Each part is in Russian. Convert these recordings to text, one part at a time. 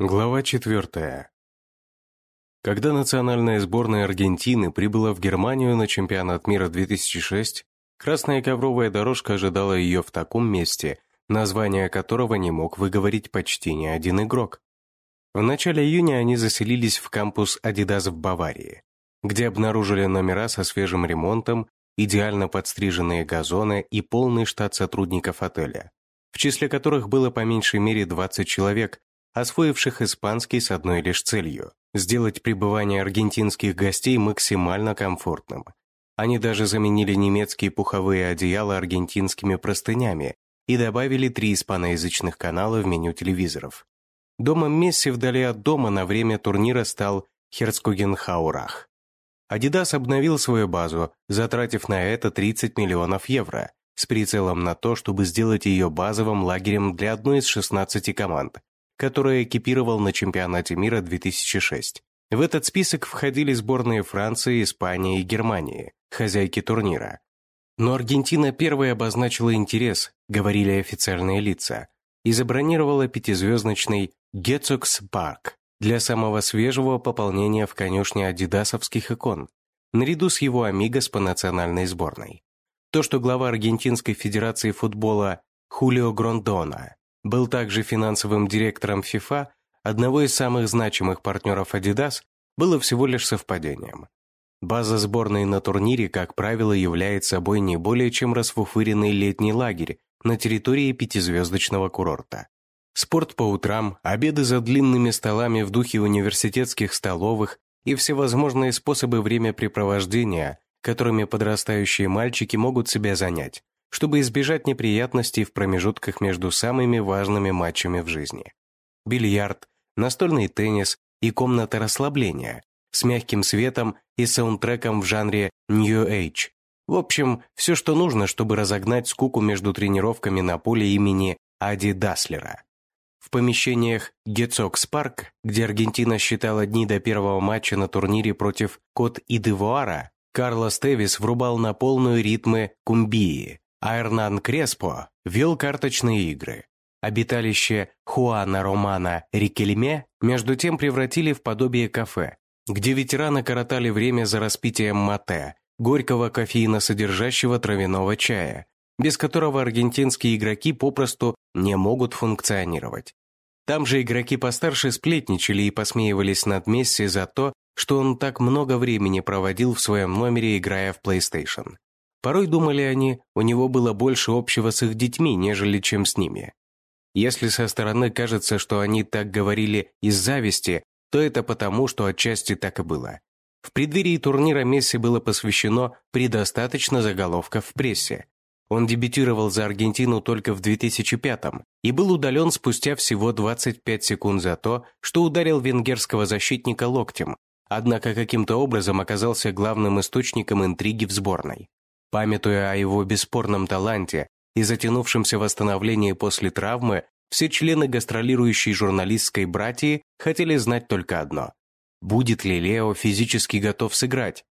Глава 4. Когда национальная сборная Аргентины прибыла в Германию на чемпионат мира 2006, красная ковровая дорожка ожидала ее в таком месте, название которого не мог выговорить почти ни один игрок. В начале июня они заселились в кампус Adidas в Баварии, где обнаружили номера со свежим ремонтом, идеально подстриженные газоны и полный штат сотрудников отеля, в числе которых было по меньшей мере 20 человек, освоивших испанский с одной лишь целью – сделать пребывание аргентинских гостей максимально комфортным. Они даже заменили немецкие пуховые одеяла аргентинскими простынями и добавили три испаноязычных канала в меню телевизоров. Домом Месси вдали от дома на время турнира стал Херцкогенхаурах. Адидас обновил свою базу, затратив на это 30 миллионов евро, с прицелом на то, чтобы сделать ее базовым лагерем для одной из 16 команд, который экипировал на чемпионате мира 2006. В этот список входили сборные Франции, Испании и Германии, хозяйки турнира. Но Аргентина первой обозначила интерес, говорили официальные лица, и забронировала пятизвездочный Гетцукс Парк для самого свежего пополнения в конюшне адидасовских икон, наряду с его амигос по национальной сборной. То, что глава Аргентинской Федерации футбола Хулио Грондона был также финансовым директором FIFA, одного из самых значимых партнеров Adidas, было всего лишь совпадением. База сборной на турнире, как правило, является собой не более чем расфуфыренный летний лагерь на территории пятизвездочного курорта. Спорт по утрам, обеды за длинными столами в духе университетских столовых и всевозможные способы времяпрепровождения, которыми подрастающие мальчики могут себя занять, чтобы избежать неприятностей в промежутках между самыми важными матчами в жизни. Бильярд, настольный теннис и комната расслабления с мягким светом и саундтреком в жанре New Age. В общем, все, что нужно, чтобы разогнать скуку между тренировками на поле имени Ади Даслера. В помещениях Герцогс Парк, где Аргентина считала дни до первого матча на турнире против Кот-д'Ивуара, Карлос Тевис врубал на полную ритмы кумбии, а Эрнан Креспо вел карточные игры. Обиталище Хуана Романа Рикельме между тем превратили в подобие кафе, где ветераны коротали время за распитием мате, горького кофеиносодержащего травяного чая, без которого аргентинские игроки попросту не могут функционировать. Там же игроки постарше сплетничали и посмеивались над Месси за то, что он так много времени проводил в своем номере, играя в PlayStation. Порой, думали они, у него было больше общего с их детьми, нежели чем с ними. Если со стороны кажется, что они так говорили из зависти, то это потому, что отчасти так и было. В преддверии турнира Месси было посвящено предостаточно заголовков в прессе. Он дебютировал за Аргентину только в 2005-м и был удален спустя всего 25 секунд за то, что ударил венгерского защитника локтем, однако каким-то образом оказался главным источником интриги в сборной. Памятуя о его бесспорном таланте и затянувшемся восстановлении после травмы, все члены гастролирующей журналистской братьи хотели знать только одно – будет ли Лео физически готов сыграть?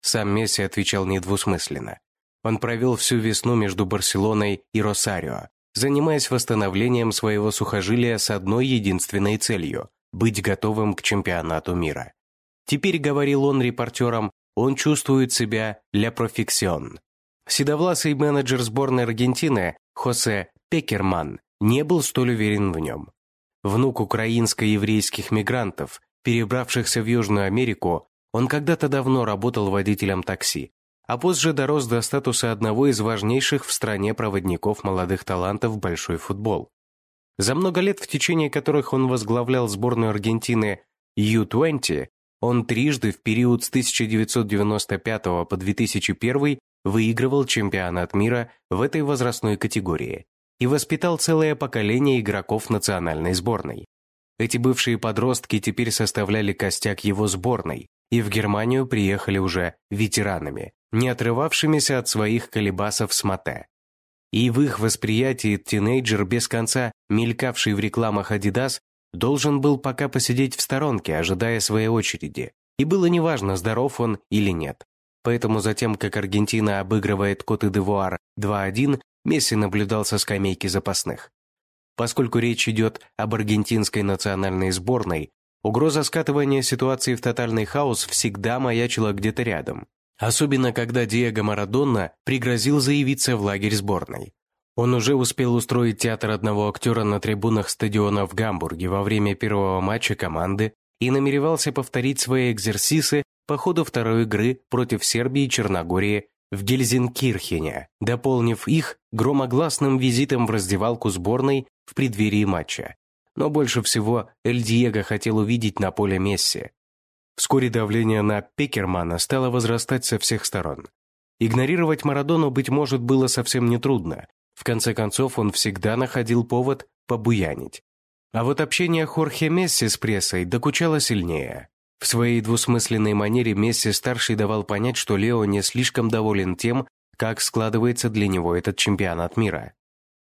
Сам Месси отвечал недвусмысленно. Он провел всю весну между Барселоной и Росарио, занимаясь восстановлением своего сухожилия с одной единственной целью – быть готовым к чемпионату мира. Теперь, говорил он репортерам, он чувствует себя «ля профиксион». Седовласый менеджер сборной Аргентины Хосе Пекерман не был столь уверен в нем. Внук украинско-еврейских мигрантов, перебравшихся в Южную Америку, он когда-то давно работал водителем такси, а позже дорос до статуса одного из важнейших в стране проводников молодых талантов в большой футбол. За много лет, в течение которых он возглавлял сборную Аргентины U-20, он трижды в период с 1995 по 2001 выигрывал чемпионат мира в этой возрастной категории и воспитал целое поколение игроков национальной сборной. Эти бывшие подростки теперь составляли костяк его сборной и в Германию приехали уже ветеранами, не отрывавшимися от своих колебасов с мате. И в их восприятии тинейджер, без конца мелькавший в рекламах Adidas, должен был пока посидеть в сторонке, ожидая своей очереди. И было неважно, здоров он или нет. Поэтому затем, как Аргентина обыгрывает Кот-и-Девуар 2-1, Месси наблюдал со скамейки запасных. Поскольку речь идет об аргентинской национальной сборной, угроза скатывания ситуации в тотальный хаос всегда маячила где-то рядом. Особенно, когда Диего Марадонна пригрозил заявиться в лагерь сборной. Он уже успел устроить театр одного актера на трибунах стадиона в Гамбурге во время первого матча команды и намеревался повторить свои экзерсисы по ходу второй игры против Сербии и Черногории в Гельзенкирхене, дополнив их громогласным визитом в раздевалку сборной в преддверии матча. Но больше всего Эль Диего хотел увидеть на поле Месси. Вскоре давление на Пекермана стало возрастать со всех сторон. Игнорировать Марадону, быть может, было совсем нетрудно. В конце концов, он всегда находил повод побуянить. А вот общение Хорхе Месси с прессой докучало сильнее. В своей двусмысленной манере Месси-старший давал понять, что Лео не слишком доволен тем, как складывается для него этот чемпионат мира.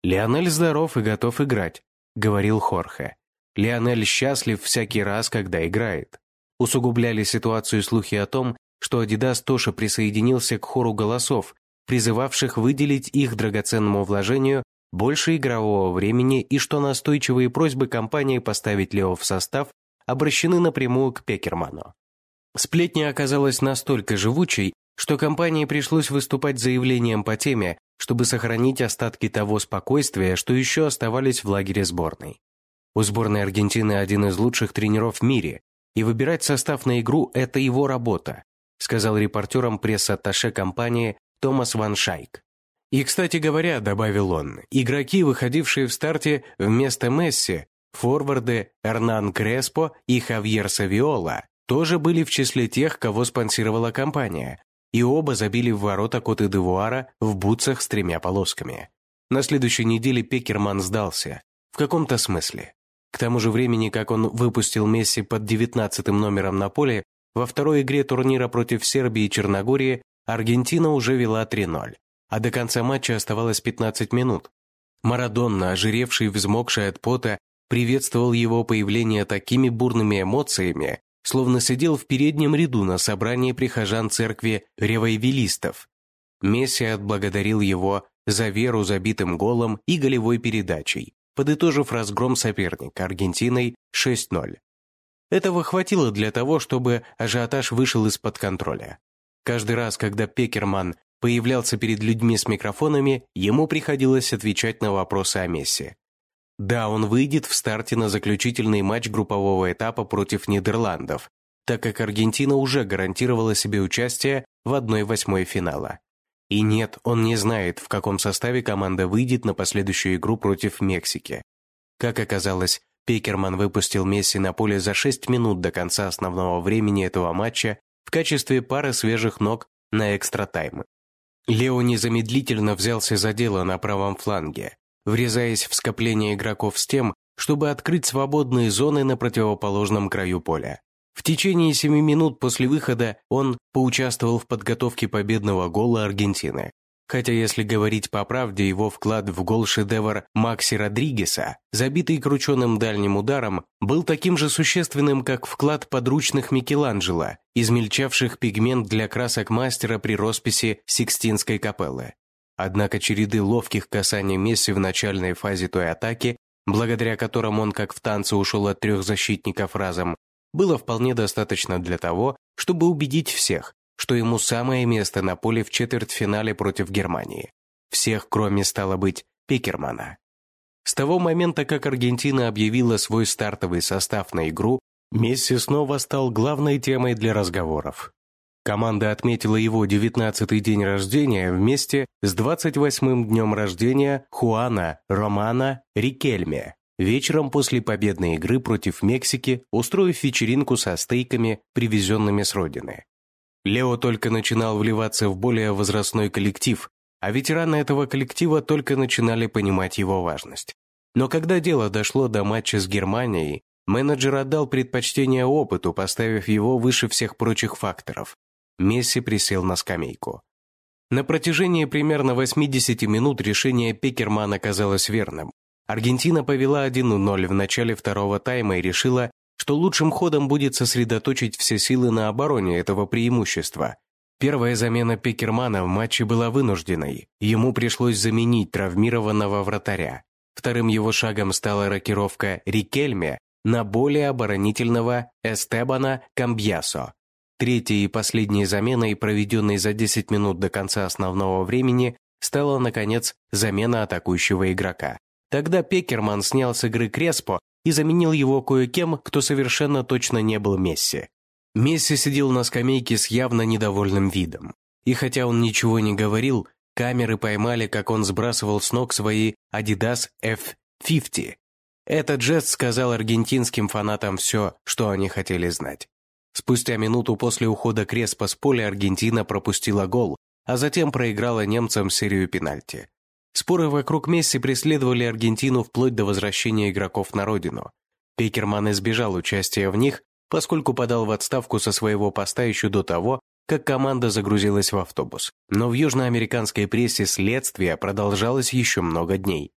«Лионель здоров и готов играть», — говорил Хорхе. «Лионель счастлив всякий раз, когда играет». Усугубляли ситуацию слухи о том, что Адидас тоже присоединился к хору голосов, призывавших выделить их драгоценному вложению больше игрового времени и что настойчивые просьбы компании поставить Лео в состав обращены напрямую к Пекерману. Сплетня оказалась настолько живучей, что компании пришлось выступать заявлением по теме, чтобы сохранить остатки того спокойствия, что еще оставались в лагере сборной. У сборной Аргентины один из лучших тренеров в мире, и выбирать состав на игру – это его работа, сказал репортерам пресс-атташе компании Томас Ван Шайк. И, кстати говоря, добавил он, игроки, выходившие в старте вместо Месси, форварды Эрнан Креспо и Хавьер Савиола, тоже были в числе тех, кого спонсировала компания, и оба забили в ворота Коты Девуара в бутсах с тремя полосками. На следующей неделе Пекерман сдался, в каком-то смысле. К тому же времени, как он выпустил Месси под 19 номером на поле, во второй игре турнира против Сербии и Черногории Аргентина уже вела 3-0, а до конца матча оставалось 15 минут. Марадонна, ожиревший и взмокший от пота, приветствовал его появление такими бурными эмоциями, словно сидел в переднем ряду на собрании прихожан церкви ревайвелистов. Месси отблагодарил его за веру забитым голом и голевой передачей, подытожив разгром соперника Аргентиной 6-0. Этого хватило для того, чтобы ажиотаж вышел из-под контроля. Каждый раз, когда Пекерман появлялся перед людьми с микрофонами, ему приходилось отвечать на вопросы о Месси. Да, он выйдет в старте на заключительный матч группового этапа против Нидерландов, так как Аргентина уже гарантировала себе участие в 1-8 финала. И нет, он не знает, в каком составе команда выйдет на последующую игру против Мексики. Как оказалось, Пекерман выпустил Месси на поле за 6 минут до конца основного времени этого матча в качестве пары свежих ног на экстра-тайм. Лео незамедлительно взялся за дело на правом фланге, врезаясь в скопление игроков с тем, чтобы открыть свободные зоны на противоположном краю поля. В течение семи минут после выхода он поучаствовал в подготовке победного гола Аргентины. Хотя, если говорить по правде, его вклад в гол-шедевр Макси Родригеса, забитый крученным дальним ударом, был таким же существенным, как вклад подручных Микеланджело, измельчавших пигмент для красок мастера при росписи Сикстинской капеллы. Однако череды ловких касаний Месси в начальной фазе той атаки, благодаря которым он как в танце ушел от трех защитников разом, было вполне достаточно для того, чтобы убедить всех, что ему самое место на поле в четвертьфинале против Германии. Всех, кроме, стало быть, Пекермана. С того момента, как Аргентина объявила свой стартовый состав на игру, Месси снова стал главной темой для разговоров. Команда отметила его 19-й день рождения вместе с 28-м днем рождения Хуана Романа Рикельме вечером после победной игры против Мексики, устроив вечеринку со стейками, привезенными с родины. Лео только начинал вливаться в более возрастной коллектив, а ветераны этого коллектива только начинали понимать его важность. Но когда дело дошло до матча с Германией, менеджер отдал предпочтение опыту, поставив его выше всех прочих факторов. Месси присел на скамейку. На протяжении примерно 80 минут решение Пекермана казалось верным. Аргентина повела 1-0 в начале второго тайма и решила, что лучшим ходом будет сосредоточить все силы на обороне этого преимущества. Первая замена Пекермана в матче была вынужденной, ему пришлось заменить травмированного вратаря. Вторым его шагом стала рокировка Рикельме на более оборонительного Эстебана Камбьясо. Третьей и последней заменой, проведенной за 10 минут до конца основного времени, стала, наконец, замена атакующего игрока. Тогда Пекерман снял с игры Креспо и заменил его кое-кем, кто совершенно точно не был Месси. Месси сидел на скамейке с явно недовольным видом. И хотя он ничего не говорил, камеры поймали, как он сбрасывал с ног свои Adidas F50. Этот жест сказал аргентинским фанатам все, что они хотели знать. Спустя минуту после ухода Креспа с поля Аргентина пропустила гол, а затем проиграла немцам серию пенальти. Споры вокруг Месси преследовали Аргентину вплоть до возвращения игроков на родину. Пекерман избежал участия в них, поскольку подал в отставку со своего поста еще до того, как команда загрузилась в автобус. Но в южноамериканской прессе следствие продолжалось еще много дней.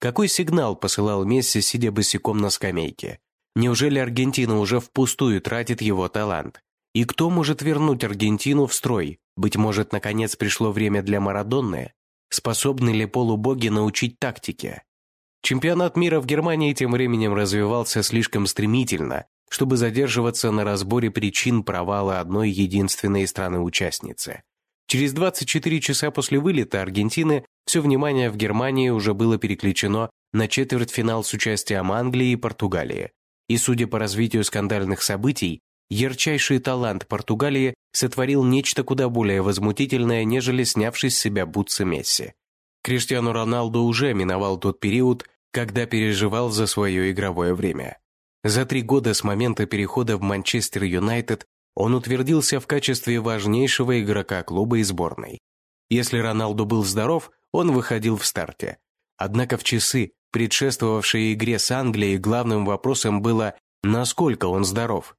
Какой сигнал посылал Месси, сидя босиком на скамейке? Неужели Аргентина уже впустую тратит его талант? И кто может вернуть Аргентину в строй? Быть может, наконец пришло время для Марадонны? Способны ли полубоги научить тактике? Чемпионат мира в Германии тем временем развивался слишком стремительно, чтобы задерживаться на разборе причин провала одной единственной страны-участницы. Через 24 часа после вылета Аргентины все внимание в Германии уже было переключено на четвертьфинал с участием Англии и Португалии. И судя по развитию скандальных событий, ярчайший талант Португалии сотворил нечто куда более возмутительное, нежели снявший с себя бутсы Месси. Криштиану Роналду уже миновал тот период, когда переживал за свое игровое время. За три года с момента перехода в Манчестер Юнайтед он утвердился в качестве важнейшего игрока клуба и сборной. Если Роналду был здоров, он выходил в старте. Однако в часы, предшествовавшие игре с Англией, главным вопросом было, насколько он здоров.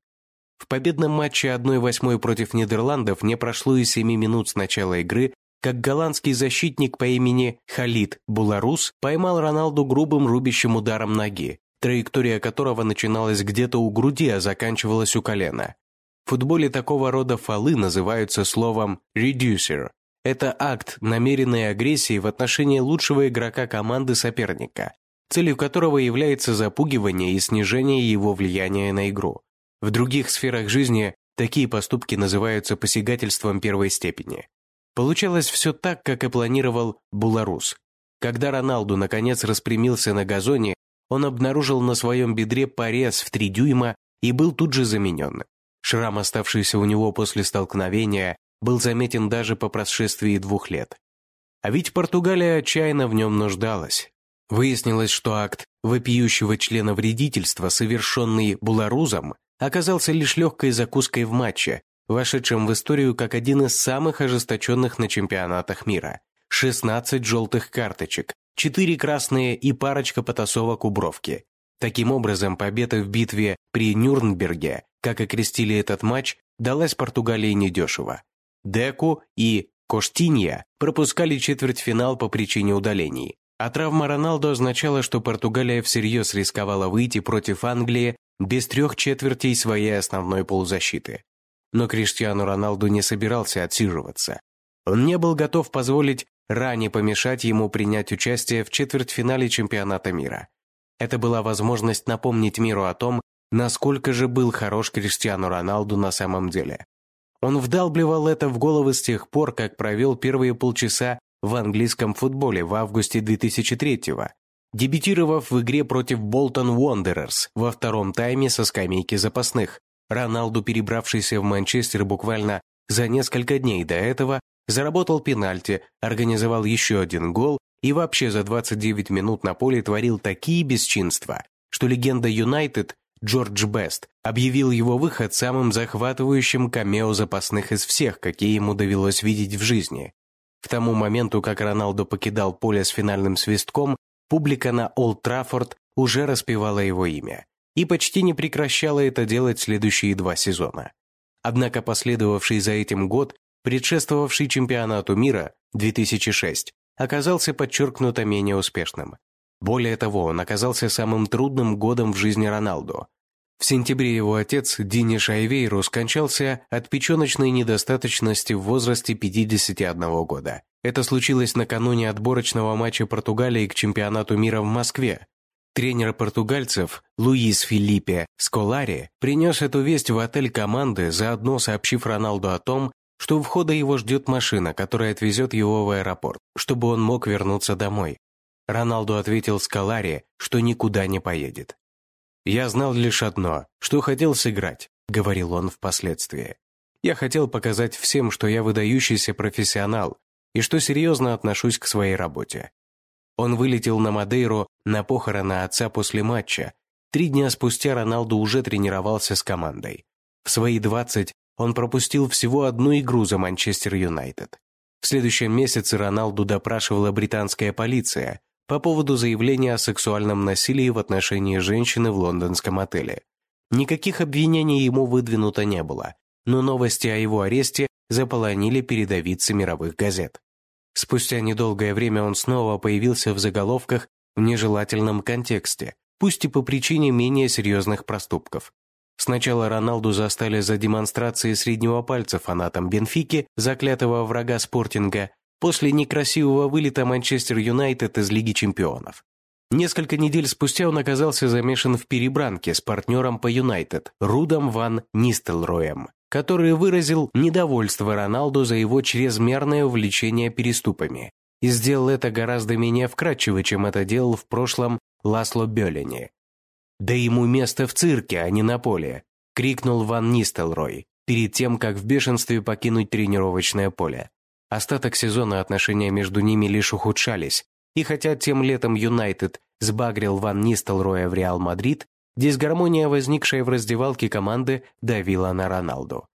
В победном матче 1-8 против Нидерландов не прошло и 7 минут с начала игры, как голландский защитник по имени Халид Буларус поймал Роналду грубым рубящим ударом ноги, траектория которого начиналась где-то у груди, а заканчивалась у колена. В футболе такого рода фолы называются словом «reducer». Это акт намеренной агрессии в отношении лучшего игрока команды соперника, целью которого является запугивание и снижение его влияния на игру. В других сферах жизни такие поступки называются посягательством первой степени. Получалось все так, как и планировал Буларус. Когда Роналду наконец распрямился на газоне, он обнаружил на своем бедре порез в три дюйма и был тут же заменен. Шрам, оставшийся у него после столкновения, был заметен даже по прошествии двух лет. А ведь Португалия отчаянно в нем нуждалась. Выяснилось, что акт вопиющего члена вредительства, совершенный Буларузом, оказался лишь легкой закуской в матче, вошедшем в историю как один из самых ожесточенных на чемпионатах мира. 16 желтых карточек, 4 красные и парочка потасовок у бровки. Таким образом, победа в битве при Нюрнберге, как окрестили этот матч, далась Португалии недешево. Деку и Коштинья пропускали четвертьфинал по причине удалений, а травма Роналду означала, что Португалия всерьез рисковала выйти против Англии без трех четвертей своей основной полузащиты. Но Криштиану Роналду не собирался отсиживаться. Он не был готов позволить ране помешать ему принять участие в четвертьфинале чемпионата мира. Это была возможность напомнить миру о том, насколько же был хорош Криштиану Роналду на самом деле. Он вдалбливал это в головы с тех пор, как провел первые полчаса в английском футболе в августе 2003-го, дебютировав в игре против Болтон Уондерерс во втором тайме со скамейки запасных. Роналду, перебравшийся в Манчестер буквально за несколько дней до этого, заработал пенальти, организовал еще один гол и вообще за 29 минут на поле творил такие бесчинства, что легенда Юнайтед Джордж Бест объявил его выход самым захватывающим камео запасных из всех, какие ему довелось видеть в жизни. К тому моменту, как Роналдо покидал поле с финальным свистком, публика на Олд Траффорд уже распевала его имя и почти не прекращала это делать следующие два сезона. Однако последовавший за этим год, предшествовавший чемпионату мира 2006, оказался подчеркнуто менее успешным. Более того, он оказался самым трудным годом в жизни Роналду. В сентябре его отец, Дини Шайвейру, скончался от печеночной недостаточности в возрасте 51 года. Это случилось накануне отборочного матча Португалии к чемпионату мира в Москве. Тренер португальцев Луис Филиппе Сколари принес эту весть в отель команды, заодно сообщив Роналду о том, что у входа его ждет машина, которая отвезет его в аэропорт, чтобы он мог вернуться домой. Роналду ответил Скалари, что никуда не поедет. «Я знал лишь одно, что хотел сыграть», — говорил он впоследствии. «Я хотел показать всем, что я выдающийся профессионал и что серьезно отношусь к своей работе». Он вылетел на Мадейру на похороны отца после матча. Три дня спустя Роналду уже тренировался с командой. В свои 20 он пропустил всего одну игру за Манчестер Юнайтед. В следующем месяце Роналду допрашивала британская полиция, по поводу заявления о сексуальном насилии в отношении женщины в лондонском отеле. Никаких обвинений ему выдвинуто не было, но новости о его аресте заполонили передовицы мировых газет. Спустя недолгое время он снова появился в заголовках в нежелательном контексте, пусть и по причине менее серьезных проступков. Сначала Роналду застали за демонстрацией среднего пальца фанатам Бенфики, заклятого врага спортинга, после некрасивого вылета Манчестер Юнайтед из Лиги чемпионов. Несколько недель спустя он оказался замешан в перебранке с партнером по Юнайтед Рудом Ван Нистелроем, который выразил недовольство Роналду за его чрезмерное увлечение переступами и сделал это гораздо менее вкрадчиво, чем это делал в прошлом Ласло Бёллини. «Да ему место в цирке, а не на поле!» – крикнул Ван Нистелрой перед тем, как в бешенстве покинуть тренировочное поле. Остаток сезона отношения между ними лишь ухудшались, и хотя тем летом Юнайтед сбагрил Ван Нистелроя в Реал Мадрид, дисгармония, возникшая в раздевалке команды, давила на Роналду.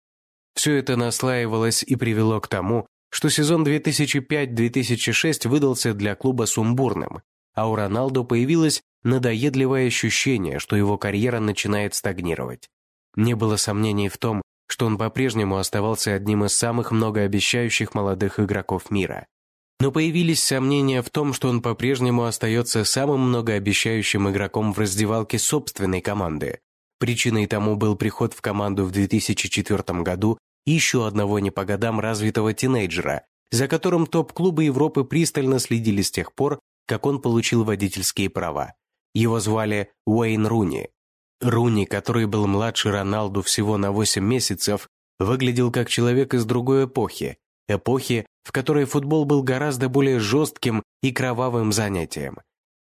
Все это наслаивалось и привело к тому, что сезон 2005-2006 выдался для клуба сумбурным, а у Роналду появилось надоедливое ощущение, что его карьера начинает стагнировать. Не было сомнений в том, что он по-прежнему оставался одним из самых многообещающих молодых игроков мира. Но появились сомнения в том, что он по-прежнему остается самым многообещающим игроком в раздевалке собственной команды. Причиной тому был приход в команду в 2004 году еще одного не по годам развитого тинейджера, за которым топ-клубы Европы пристально следили с тех пор, как он получил водительские права. Его звали Уэйн Руни. Руни, который был младше Роналду всего на 8 месяцев, выглядел как человек из другой эпохи, эпохи, в которой футбол был гораздо более жестким и кровавым занятием.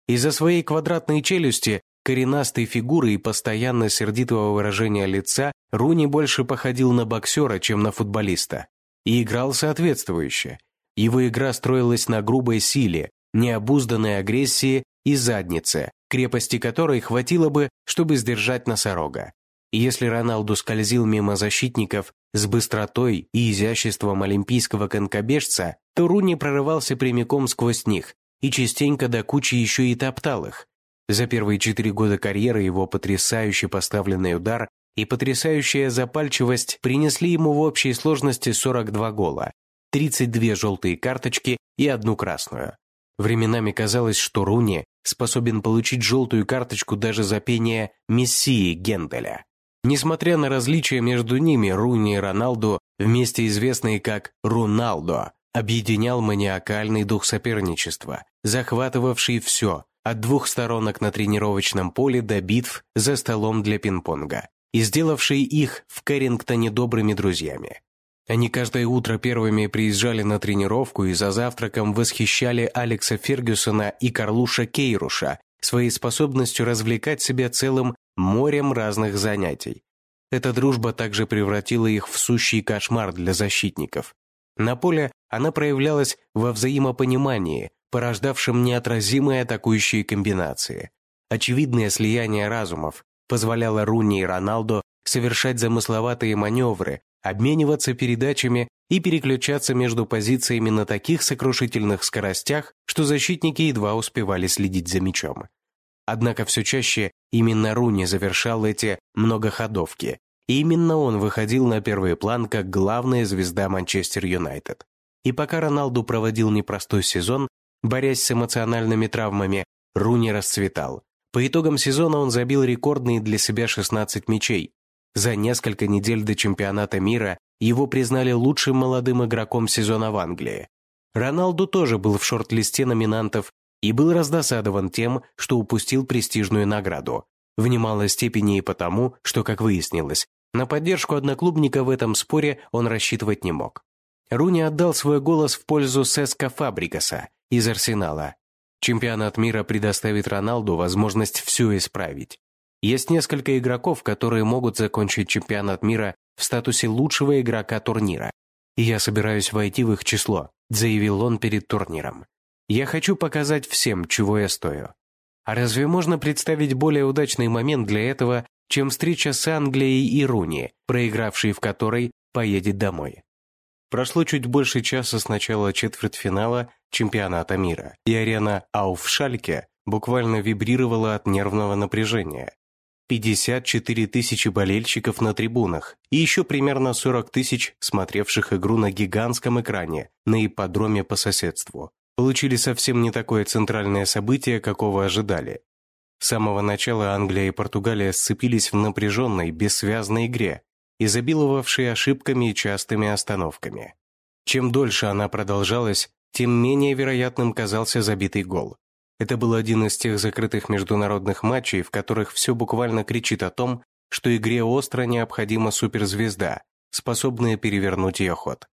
Из-за своей квадратной челюсти, коренастой фигуры и постоянно сердитого выражения лица Руни больше походил на боксера, чем на футболиста. И играл соответствующе. Его игра строилась на грубой силе, необузданной агрессии и заднице, крепости которой хватило бы, чтобы сдержать носорога. И если Роналду скользил мимо защитников с быстротой и изяществом олимпийского конкобежца, то Руни прорывался прямиком сквозь них и частенько до кучи еще и топтал их. За первые четыре года карьеры его потрясающе поставленный удар и потрясающая запальчивость принесли ему в общей сложности 42 гола, 32 желтые карточки и одну красную. Временами казалось, что Руни способен получить желтую карточку даже за пение «Мессии» Генделя. Несмотря на различия между ними, Руни и Роналду, вместе известные как «Руналдо», объединял маниакальный дух соперничества, захватывавший все, от двух сторонок на тренировочном поле до битв за столом для пинг-понга, и сделавший их в Кэррингтоне добрыми друзьями. Они каждое утро первыми приезжали на тренировку и за завтраком восхищали Алекса Фергюсона и Карлуша Кейруша своей способностью развлекать себя целым морем разных занятий. Эта дружба также превратила их в сущий кошмар для защитников. На поле она проявлялась во взаимопонимании, порождавшем неотразимые атакующие комбинации. Очевидное слияние разумов позволяло Руни и Роналду совершать замысловатые маневры, обмениваться передачами и переключаться между позициями на таких сокрушительных скоростях, что защитники едва успевали следить за мячом. Однако все чаще именно Руни завершал эти многоходовки, и именно он выходил на первый план как главная звезда Манчестер Юнайтед. И пока Роналду проводил непростой сезон, борясь с эмоциональными травмами, Руни расцветал, По итогам сезона он забил рекордные для себя 16 мячей. За несколько недель до чемпионата мира его признали лучшим молодым игроком сезона в Англии. Роналду тоже был в шорт-листе номинантов и был раздосадован тем, что упустил престижную награду. В немалой степени и потому, что, как выяснилось, на поддержку одноклубника в этом споре он рассчитывать не мог. Руни отдал свой голос в пользу Сеска Фабрикаса из Арсенала. Чемпионат мира предоставит Роналду возможность все исправить. Есть несколько игроков, которые могут закончить чемпионат мира в статусе лучшего игрока турнира. И я собираюсь войти в их число, заявил он перед турниром. Я хочу показать всем, чего я стою. А разве можно представить более удачный момент для этого, чем встреча с Англией и Руни, проигравшей в которой поедет домой? Прошло чуть больше часа с начала четвертьфинала чемпионата мира, и арена Ауфшальке буквально вибрировала от нервного напряжения. 54 тысячи болельщиков на трибунах и еще примерно 40 тысяч смотревших игру на гигантском экране на ипподроме по соседству получили совсем не такое центральное событие, какого ожидали. С самого начала Англия и Португалия сцепились в напряженной, бессвязной игре, изобиловавшей ошибками и частыми остановками. Чем дольше она продолжалась, тем менее вероятным казался забитый гол. Это был один из тех закрытых международных матчей, в которых все буквально кричит о том, что игре остро необходима суперзвезда, способная перевернуть ее ход.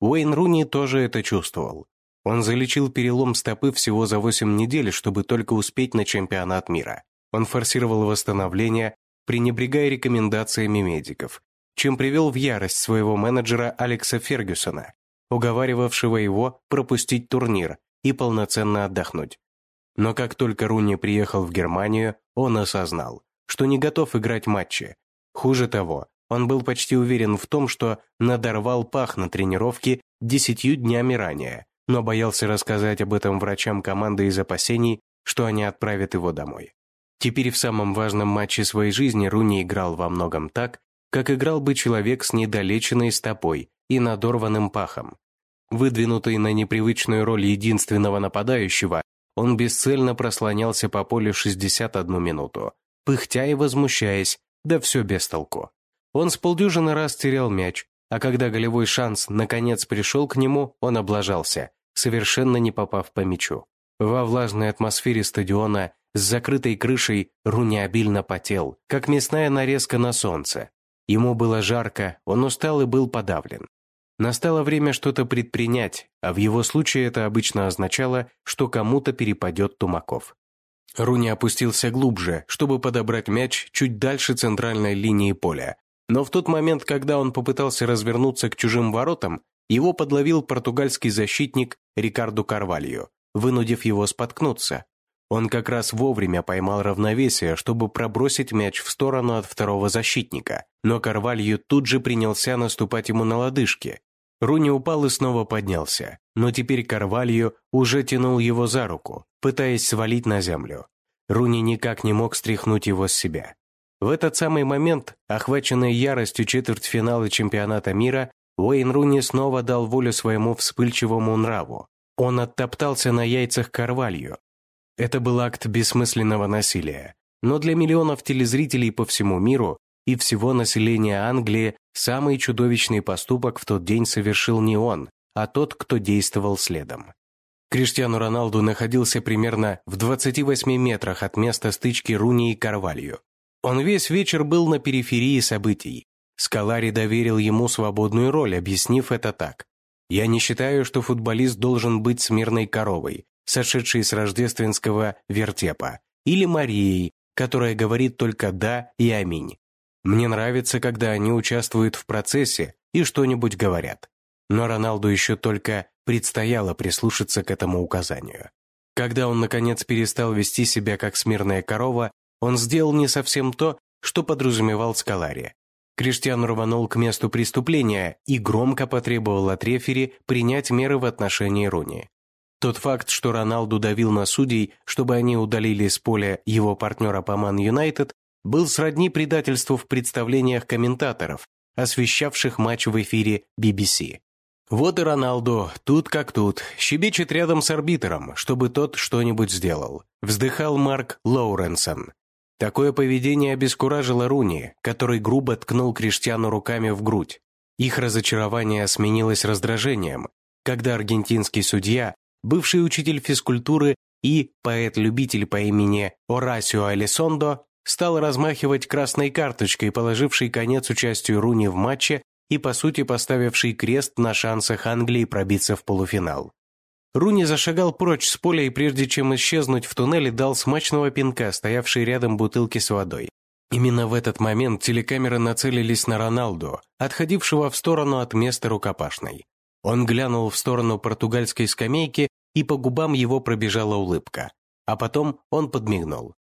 Уэйн Руни тоже это чувствовал. Он залечил перелом стопы всего за 8 недель, чтобы только успеть на чемпионат мира. Он форсировал восстановление, пренебрегая рекомендациями медиков, чем привел в ярость своего менеджера Алекса Фергюсона, уговаривавшего его пропустить турнир и полноценно отдохнуть. Но как только Руни приехал в Германию, он осознал, что не готов играть матчи. Хуже того, он был почти уверен в том, что надорвал пах на тренировке десятью днями ранее, но боялся рассказать об этом врачам команды из опасений, что они отправят его домой. Теперь в самом важном матче своей жизни Руни играл во многом так, как играл бы человек с недолеченной стопой и надорванным пахом. Выдвинутый на непривычную роль единственного нападающего, он бесцельно прослонялся по полю 61 минуту, пыхтя и возмущаясь, да все без толку. Он с полдюжины раз терял мяч, а когда голевой шанс наконец пришел к нему, он облажался, совершенно не попав по мячу. Во влажной атмосфере стадиона с закрытой крышей Руни обильно потел, как мясная нарезка на солнце. Ему было жарко, он устал и был подавлен. Настало время что-то предпринять, а в его случае это обычно означало, что кому-то перепадет Тумаков. Руни опустился глубже, чтобы подобрать мяч чуть дальше центральной линии поля. Но в тот момент, когда он попытался развернуться к чужим воротам, его подловил португальский защитник Рикарду Карвалью, вынудив его споткнуться. Он как раз вовремя поймал равновесие, чтобы пробросить мяч в сторону от второго защитника, но Карвалью тут же принялся наступать ему на лодыжки. Руни упал и снова поднялся, но теперь Карвалью уже тянул его за руку, пытаясь свалить на землю. Руни никак не мог стряхнуть его с себя. В этот самый момент, охваченный яростью четвертьфинала чемпионата мира, Уэйн Руни снова дал волю своему вспыльчивому нраву. Он оттоптался на яйцах Карвалью. Это был акт бессмысленного насилия. Но для миллионов телезрителей по всему миру и всего населения Англии самый чудовищный поступок в тот день совершил не он, а тот, кто действовал следом. Криштиану Роналду находился примерно в 28 метрах от места стычки Руни и Карвалью. Он весь вечер был на периферии событий, Скалари доверил ему свободную роль, объяснив это так. «Я не считаю, что футболист должен быть смирной коровой, сошедшей с рождественского вертепа, или Марией, которая говорит только «да» и «аминь». Мне нравится, когда они участвуют в процессе и что-нибудь говорят. Но Роналду еще только предстояло прислушаться к этому указанию. Когда он, наконец, перестал вести себя как смирная корова, он сделал не совсем то, что подразумевал Скалари. Криштиан рванул к месту преступления и громко потребовал от рефери принять меры в отношении Руни. Тот факт, что Роналду давил на судей, чтобы они удалили с поля его партнера по Ман Юнайтед, был сродни предательству в представлениях комментаторов, освещавших матч в эфире BBC. Вот и Роналду, тут как тут, щебечет рядом с арбитром, чтобы тот что-нибудь сделал. Вздыхал Марк Лоуренсон. Такое поведение обескуражило Руни, который грубо ткнул Криштиану руками в грудь. Их разочарование сменилось раздражением, когда аргентинский судья, бывший учитель физкультуры и поэт-любитель по имени Орасио Алисондо, стал размахивать красной карточкой, положившей конец участию Руни в матче и, по сути, поставивший крест на шансах Англии пробиться в полуфинал. Руни зашагал прочь с поля и прежде чем исчезнуть в туннеле, дал смачного пинка, стоявшей рядом бутылки с водой. Именно в этот момент телекамеры нацелились на Роналду, отходившего в сторону от места рукопашной. Он глянул в сторону португальской скамейки, и по губам его пробежала улыбка. А потом он подмигнул.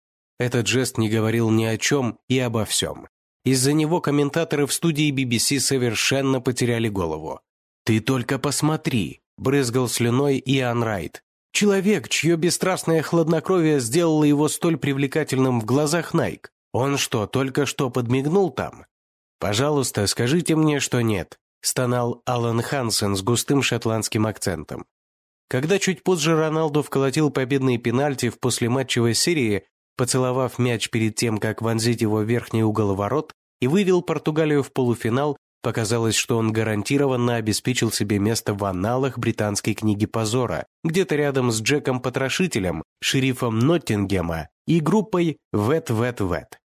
Этот жест не говорил ни о чем и обо всем. Из-за него комментаторы в студии BBC совершенно потеряли голову. «Ты только посмотри!» – брызгал слюной Иоанн Райт. Человек, чье бесстрастное хладнокровие сделало его столь привлекательным в глазах Найк. Он что, только что подмигнул там? «Пожалуйста, скажите мне, что нет», – стонал Алан Хансен с густым шотландским акцентом. Когда чуть позже Роналду вколотил победные пенальти в послематчевой серии, поцеловав мяч перед тем, как вонзить его в верхний угол ворот, и вывел Португалию в полуфинал, показалось, что он гарантированно обеспечил себе место в аналах британской книги позора, где-то рядом с Джеком Потрошителем, шерифом Ноттингема и группой «Вет, Вет, Вет».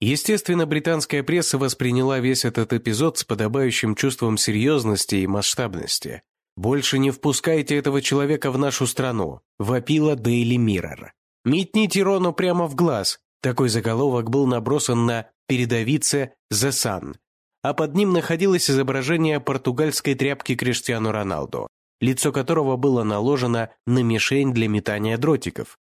Естественно, британская пресса восприняла весь этот эпизод с подобающим чувством серьезности и масштабности. «Больше не впускайте этого человека в нашу страну», – вопила Daily Mirror. «Метните Рону прямо в глаз». Такой заголовок был набросан на передовице «The Sun», а под ним находилось изображение португальской тряпки Криштиану Роналду, лицо которого было наложено на мишень для метания дротиков.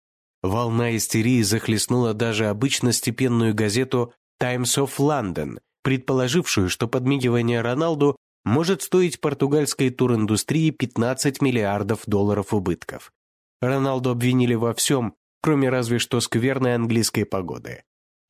Волна истерии захлестнула даже обычно степенную газету «Times of London», предположившую, что подмигивание Роналду может стоить португальской туриндустрии 15 миллиардов долларов убытков. Роналду обвинили во всем, кроме разве что скверной английской погоды.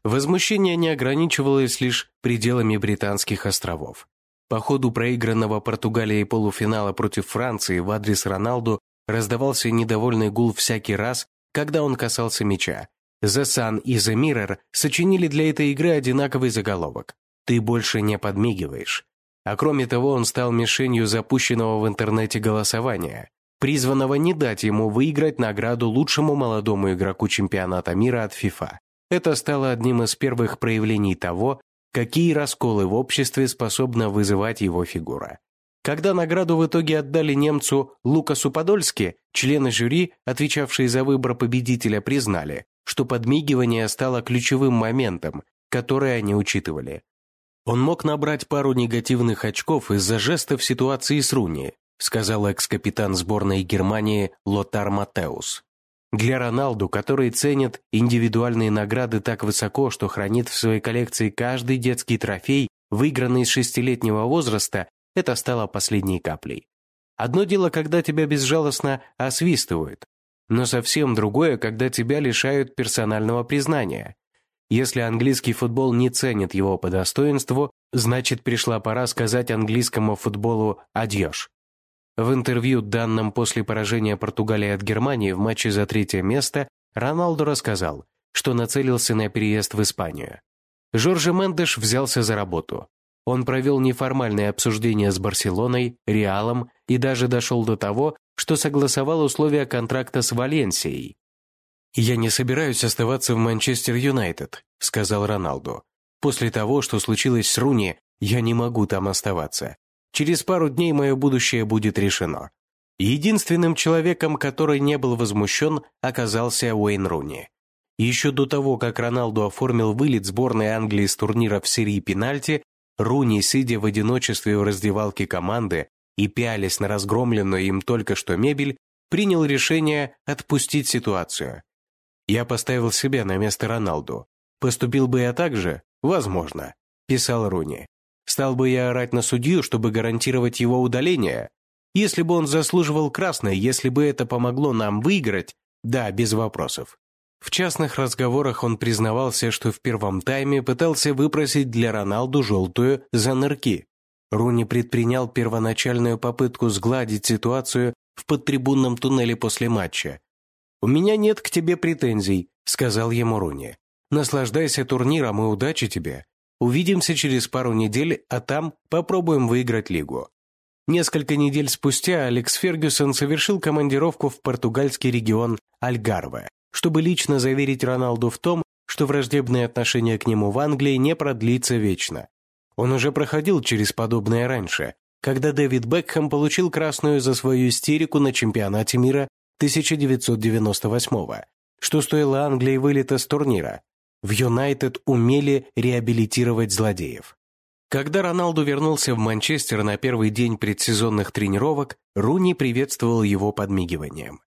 Возмущение не ограничивалось лишь пределами британских островов. По ходу проигранного Португалией полуфинала против Франции в адрес Роналду раздавался недовольный гул всякий раз, когда он касался мяча. The Sun и The Mirror сочинили для этой игры одинаковый заголовок «Ты больше не подмигиваешь». А кроме того, он стал мишенью запущенного в интернете голосования призванного не дать ему выиграть награду лучшему молодому игроку чемпионата мира от FIFA. Это стало одним из первых проявлений того, какие расколы в обществе способна вызывать его фигура. Когда награду в итоге отдали немцу Лукасу Подольски, члены жюри, отвечавшие за выбор победителя, признали, что подмигивание стало ключевым моментом, который они учитывали. Он мог набрать пару негативных очков из-за жестов ситуации с Руни, сказал экс-капитан сборной Германии Лотар Матеус. Для Роналду, который ценит индивидуальные награды так высоко, что хранит в своей коллекции каждый детский трофей, выигранный с шестилетнего возраста, это стало последней каплей. Одно дело, когда тебя безжалостно освистывают, но совсем другое, когда тебя лишают персонального признания. Если английский футбол не ценит его по достоинству, значит пришла пора сказать английскому футболу «адьёш». В интервью, данном после поражения Португалии от Германии в матче за третье место, Роналду рассказал, что нацелился на переезд в Испанию. Жорже Мендеш взялся за работу. Он провел неформальное обсуждение с Барселоной, Реалом и даже дошел до того, что согласовал условия контракта с Валенсией. «Я не собираюсь оставаться в Манчестер Юнайтед», – сказал Роналду. «После того, что случилось с Руни, я не могу там оставаться. Через пару дней мое будущее будет решено. Единственным человеком, который не был возмущен, оказался Уэйн Руни. Еще до того, как Роналду оформил вылет сборной Англии с турнира в серии пенальти, Руни, сидя в одиночестве в раздевалке команды и пялись на разгромленную им только что мебель, принял решение отпустить ситуацию. «Я поставил себя на место Роналду. Поступил бы я так же? Возможно», – писал Руни. Стал бы я орать на судью, чтобы гарантировать его удаление? Если бы он заслуживал красной, если бы это помогло нам выиграть, да, без вопросов. В частных разговорах он признавался, что в первом тайме пытался выпросить для Роналду желтую за нырки. Руни предпринял первоначальную попытку сгладить ситуацию в подтрибунном туннеле после матча. «У меня нет к тебе претензий», — сказал ему Руни. «Наслаждайся турниром и удачи тебе. Увидимся через пару недель, а там попробуем выиграть лигу». Несколько недель спустя Алекс Фергюсон совершил командировку в португальский регион Альгарве, чтобы лично заверить Роналду в том, что враждебное отношение к нему в Англии не продлится вечно. Он уже проходил через подобное раньше, когда Дэвид Бекхэм получил красную за свою истерику на чемпионате мира 1998 что стоило Англии вылета с турнира. В Юнайтед умели реабилитировать злодеев. Когда Роналду вернулся в Манчестер на первый день предсезонных тренировок, Руни приветствовал его подмигиванием.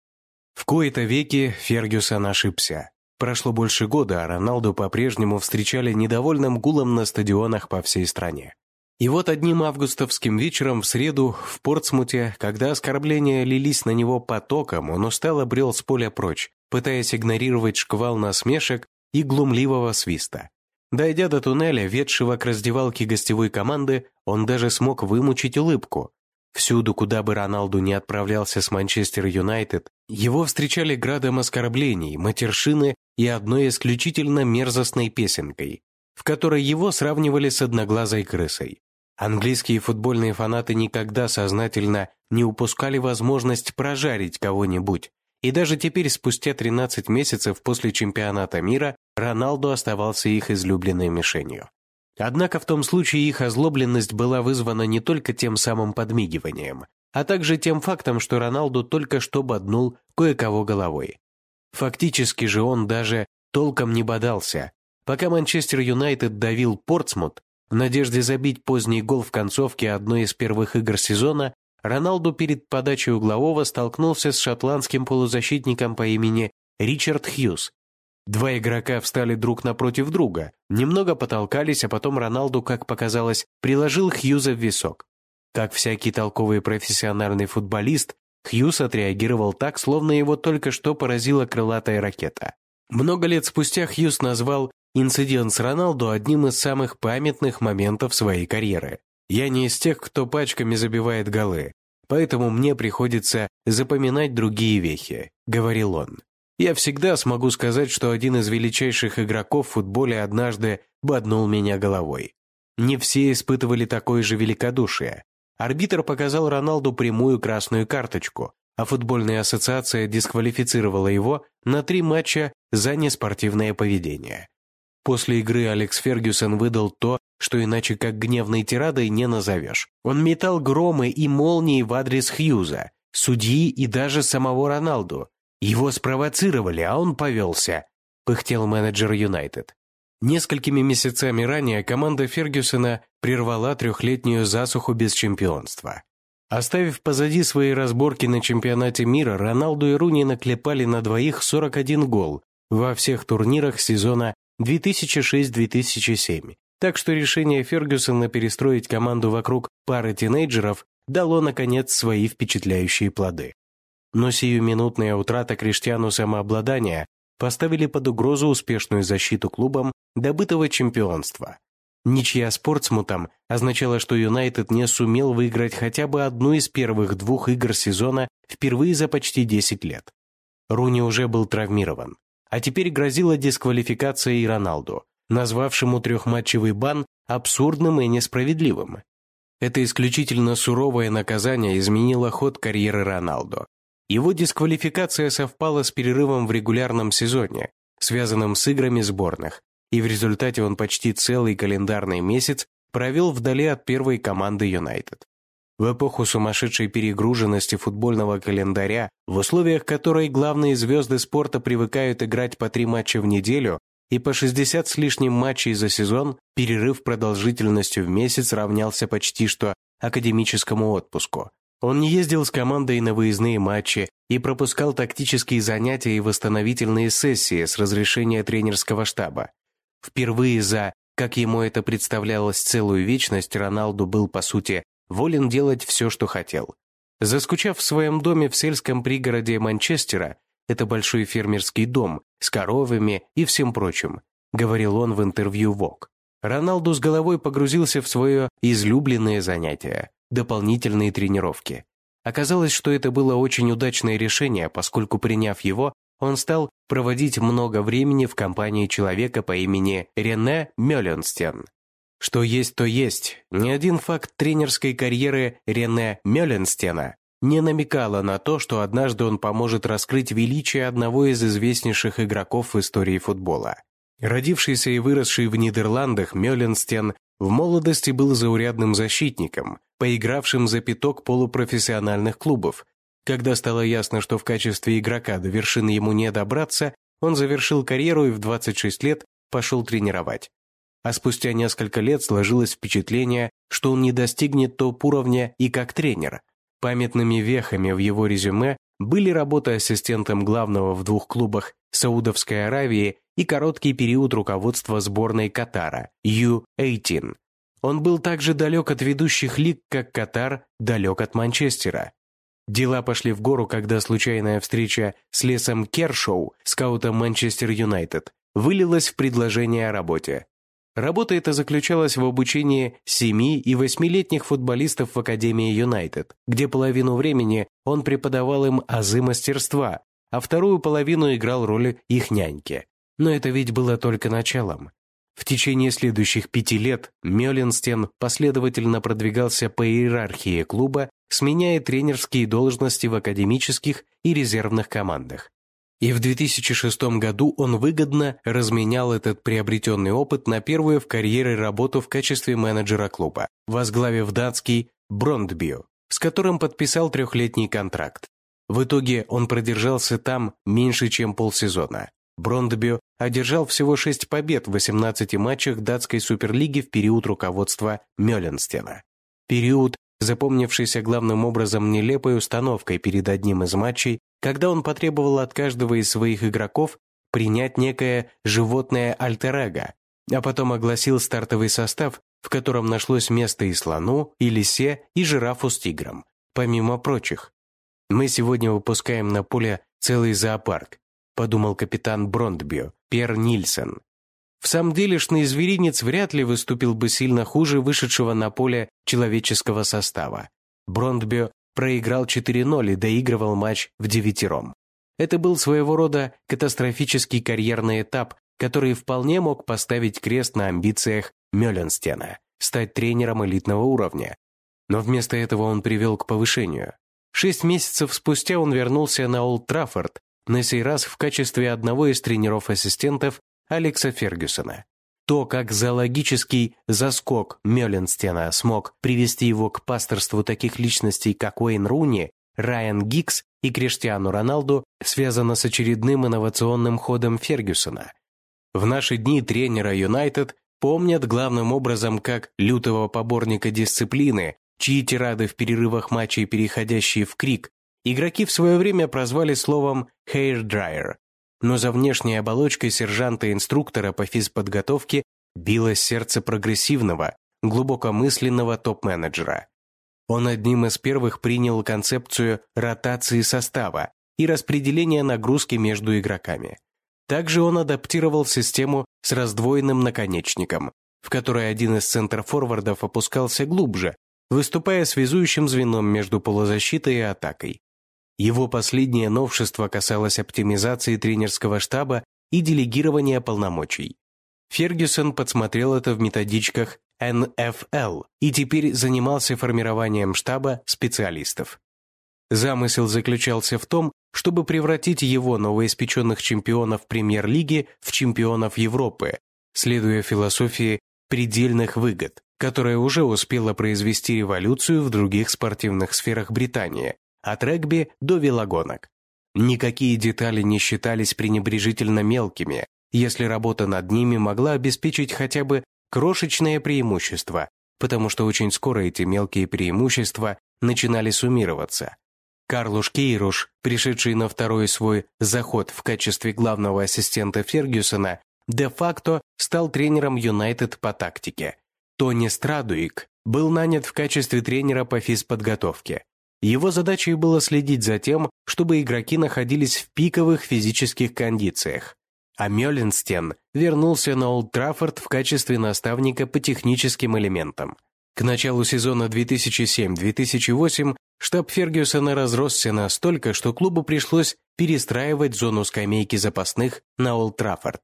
В кои-то веки Фергюсон ошибся. Прошло больше года, а Роналду по-прежнему встречали недовольным гулом на стадионах по всей стране. И вот одним августовским вечером в среду в Портсмуте, когда оскорбления лились на него потоком, он устало брел с поля прочь, пытаясь игнорировать шквал насмешек и глумливого свиста. Дойдя до туннеля, ведшего к раздевалке гостевой команды, он даже смог вымучить улыбку. Всюду, куда бы Роналду не отправлялся с Манчестер Юнайтед, его встречали градом оскорблений, матершины и одной исключительно мерзостной песенкой, в которой его сравнивали с одноглазой крысой. Английские футбольные фанаты никогда сознательно не упускали возможность прожарить кого-нибудь, и даже теперь, спустя 13 месяцев после чемпионата мира, Роналду оставался их излюбленной мишенью. Однако в том случае их озлобленность была вызвана не только тем самым подмигиванием, а также тем фактом, что Роналду только что боднул кое-кого головой. Фактически же он даже толком не бодался. Пока Манчестер Юнайтед давил Портсмут, в надежде забить поздний гол в концовке одной из первых игр сезона, Роналду перед подачей углового столкнулся с шотландским полузащитником по имени Ричард Хьюз. Два игрока встали друг напротив друга, немного потолкались, а потом Роналду, как показалось, приложил Хьюза в висок. Как всякий толковый профессиональный футболист, Хьюз отреагировал так, словно его только что поразила крылатая ракета. Много лет спустя Хьюз назвал инцидент с Роналду одним из самых памятных моментов своей карьеры. Я не из тех, кто пачками забивает голы, поэтому мне приходится запоминать другие вехи», — говорил он. «Я всегда смогу сказать, что один из величайших игроков в футболе однажды боднул меня головой. Не все испытывали такое же великодушие. Арбитр показал Роналду прямую красную карточку, а футбольная ассоциация дисквалифицировала его на три матча за неспортивное поведение. После игры Алекс Фергюсон выдал то, что иначе как гневной тирадой не назовешь. Он метал громы и молнии в адрес Хьюза, судьи и даже самого Роналду. Его спровоцировали, а он повелся, пыхтел менеджер Юнайтед. Несколькими месяцами ранее команда Фергюсона прервала трехлетнюю засуху без чемпионства. Оставив позади свои разборки на чемпионате мира, Роналду и Руни наклепали на двоих 41 гол во всех турнирах сезона 2006-2007. Так что решение Фергюсона перестроить команду вокруг пары тинейджеров дало, наконец, свои впечатляющие плоды. Но сиюминутная утрата Криштиану самообладания поставили под угрозу успешную защиту клубом добытого чемпионства. Ничья с Портсмутом означала, что Юнайтед не сумел выиграть хотя бы одну из первых двух игр сезона впервые за почти 10 лет. Руни уже был травмирован а теперь грозила дисквалификация и Роналду, назвавшему трехматчевый бан абсурдным и несправедливым. Это исключительно суровое наказание изменило ход карьеры Роналду. Его дисквалификация совпала с перерывом в регулярном сезоне, связанным с играми сборных, и в результате он почти целый календарный месяц провел вдали от первой команды Юнайтед. В эпоху сумасшедшей перегруженности футбольного календаря, в условиях которой главные звезды спорта привыкают играть по три матча в неделю и по 60 с лишним матчей за сезон, перерыв продолжительностью в месяц равнялся почти что академическому отпуску. Он не ездил с командой на выездные матчи и пропускал тактические занятия и восстановительные сессии с разрешения тренерского штаба. Впервые за, как ему это представлялось, целую вечность Роналду был, по сути, волен делать все, что хотел. Заскучав в своем доме в сельском пригороде Манчестера, это большой фермерский дом с коровами и всем прочим, говорил он в интервью ВОК. Роналду с головой погрузился в свое излюбленное занятие – дополнительные тренировки. Оказалось, что это было очень удачное решение, поскольку, приняв его, он стал проводить много времени в компании человека по имени Рене Мёленстен. Что есть, то есть. Ни один факт тренерской карьеры Рене Мёленстена не намекала на то, что однажды он поможет раскрыть величие одного из известнейших игроков в истории футбола. Родившийся и выросший в Нидерландах Мёленстен в молодости был заурядным защитником, поигравшим за пяток полупрофессиональных клубов. Когда стало ясно, что в качестве игрока до вершины ему не добраться, он завершил карьеру и в 26 лет пошел тренировать. А спустя несколько лет сложилось впечатление, что он не достигнет топ уровня и как тренер – Памятными вехами в его резюме были работа ассистентом главного в двух клубах Саудовской Аравии и короткий период руководства сборной Катара U-18. Он был также далек от ведущих лиг, как Катар далек от Манчестера. Дела пошли в гору, когда случайная встреча с Лесом Кершоу, скаутом Манчестер Юнайтед, вылилась в предложение о работе. Работа эта заключалась в обучении семи- и восьмилетних футболистов в Академии Юнайтед, где половину времени он преподавал им азы мастерства, а вторую половину играл роль их няньки. Но это ведь было только началом. В течение следующих пяти лет Мёленстен последовательно продвигался по иерархии клуба, сменяя тренерские должности в академических и резервных командах. И в 2006 году он выгодно разменял этот приобретенный опыт на первую в карьере работу в качестве менеджера клуба, возглавив датский Брондбю, с которым подписал трехлетний контракт. В итоге он продержался там меньше, чем полсезона. Брондбю одержал всего 6 побед в 18 матчах датской суперлиги в период руководства Мёленстена. Период, запомнившийся главным образом нелепой установкой перед одним из матчей когда он потребовал от каждого из своих игроков принять некое животное альтер а потом огласил стартовый состав, в котором нашлось место и слону, и лисе, и жирафу с тигром, помимо прочих. «Мы сегодня выпускаем на поле целый зоопарк», подумал капитан Брондбю, Пер Нильсон. В самом делешный зверинец вряд ли выступил бы сильно хуже вышедшего на поле человеческого состава. Брондбю проиграл 4-0 и доигрывал матч в девятером. Это был своего рода катастрофический карьерный этап, который вполне мог поставить крест на амбициях Мёленстена стать тренером элитного уровня. Но вместо этого он привел к повышению. Шесть месяцев спустя он вернулся на Олд Траффорд, на сей раз в качестве одного из тренеров-ассистентов Алекса Фергюсона. То, как зоологический заскок Мёленстена смог привести его к пасторству таких личностей, как Уэйн Руни, Райан Гикс и Криштиану Роналду, связано с очередным инновационным ходом Фергюсона. В наши дни тренера Юнайтед помнят главным образом как лютого поборника дисциплины, чьи тирады в перерывах матчей, переходящие в крик, игроки в свое время прозвали словом «hair dryer», но за внешней оболочкой сержанта-инструктора по физподготовке билось сердце прогрессивного, глубокомысленного топ-менеджера. Он одним из первых принял концепцию ротации состава и распределения нагрузки между игроками. Также он адаптировал систему с раздвоенным наконечником, в которой один из центр-форвардов опускался глубже, выступая связующим звеном между полузащитой и атакой. Его последнее новшество касалось оптимизации тренерского штаба и делегирования полномочий. Фергюсон подсмотрел это в методичках НФЛ и теперь занимался формированием штаба специалистов. Замысел заключался в том, чтобы превратить его новоиспеченных чемпионов премьер-лиги в чемпионов Европы, следуя философии предельных выгод, которая уже успела произвести революцию в других спортивных сферах Британии, от регби до велогонок. Никакие детали не считались пренебрежительно мелкими, если работа над ними могла обеспечить хотя бы крошечное преимущество, потому что очень скоро эти мелкие преимущества начинали суммироваться. Карлуш Кейруш, пришедший на второй свой заход в качестве главного ассистента Фергюсона, де-факто стал тренером Юнайтед по тактике. Тони Страдуик был нанят в качестве тренера по физподготовке. Его задачей было следить за тем, чтобы игроки находились в пиковых физических кондициях. а Мёлленстен вернулся на Олд Траффорд в качестве наставника по техническим элементам. К началу сезона 2007-2008 штаб Фергюсона разросся настолько, что клубу пришлось перестраивать зону скамейки запасных на Олд Траффорд.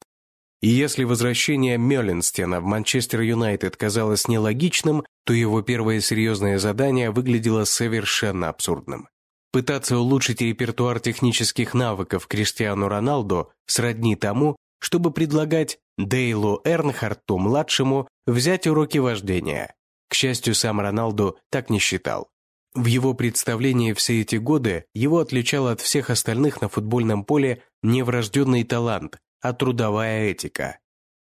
И если возвращение Мёлленстена в Манчестер Юнайтед казалось нелогичным, то его первое серьезное задание выглядело совершенно абсурдным. Пытаться улучшить репертуар технических навыков Криштиану Роналду сродни тому, чтобы предлагать Дейлу Эрнхарту-младшему взять уроки вождения. К счастью, сам Роналду так не считал. В его представлении все эти годы его отличал от всех остальных на футбольном поле не врожденный талант, а трудовая этика.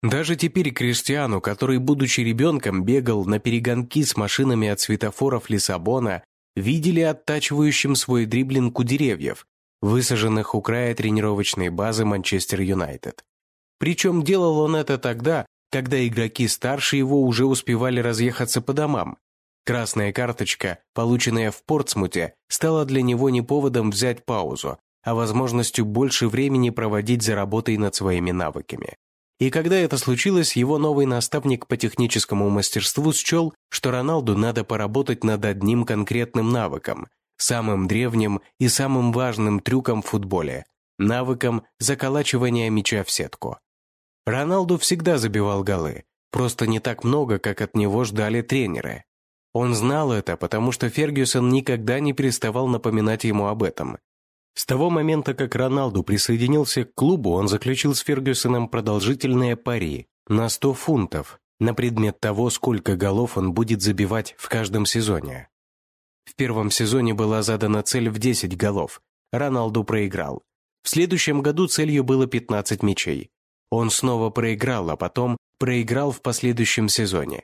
Даже теперь Криштиану, который, будучи ребенком, бегал на перегонки с машинами от светофоров Лиссабона, видели оттачивающим свой дриблинг у деревьев, высаженных у края тренировочной базы Манчестер Юнайтед. Причем делал он это тогда, когда игроки старше его уже успевали разъехаться по домам. Красная карточка, полученная в Портсмуте, стала для него не поводом взять паузу, а возможностью больше времени проводить за работой над своими навыками. И когда это случилось, его новый наставник по техническому мастерству счел, что Роналду надо поработать над одним конкретным навыком, самым древним и самым важным трюком в футболе – навыком заколачивания мяча в сетку. Роналду всегда забивал голы, просто не так много, как от него ждали тренеры. Он знал это, потому что Фергюсон никогда не переставал напоминать ему об этом, с того момента, как Роналду присоединился к клубу, он заключил с Фергюсоном продолжительные пари на 100 фунтов на предмет того, сколько голов он будет забивать в каждом сезоне. В первом сезоне была задана цель в 10 голов. Роналду проиграл. В следующем году целью было 15 мячей. Он снова проиграл, а потом проиграл в последующем сезоне.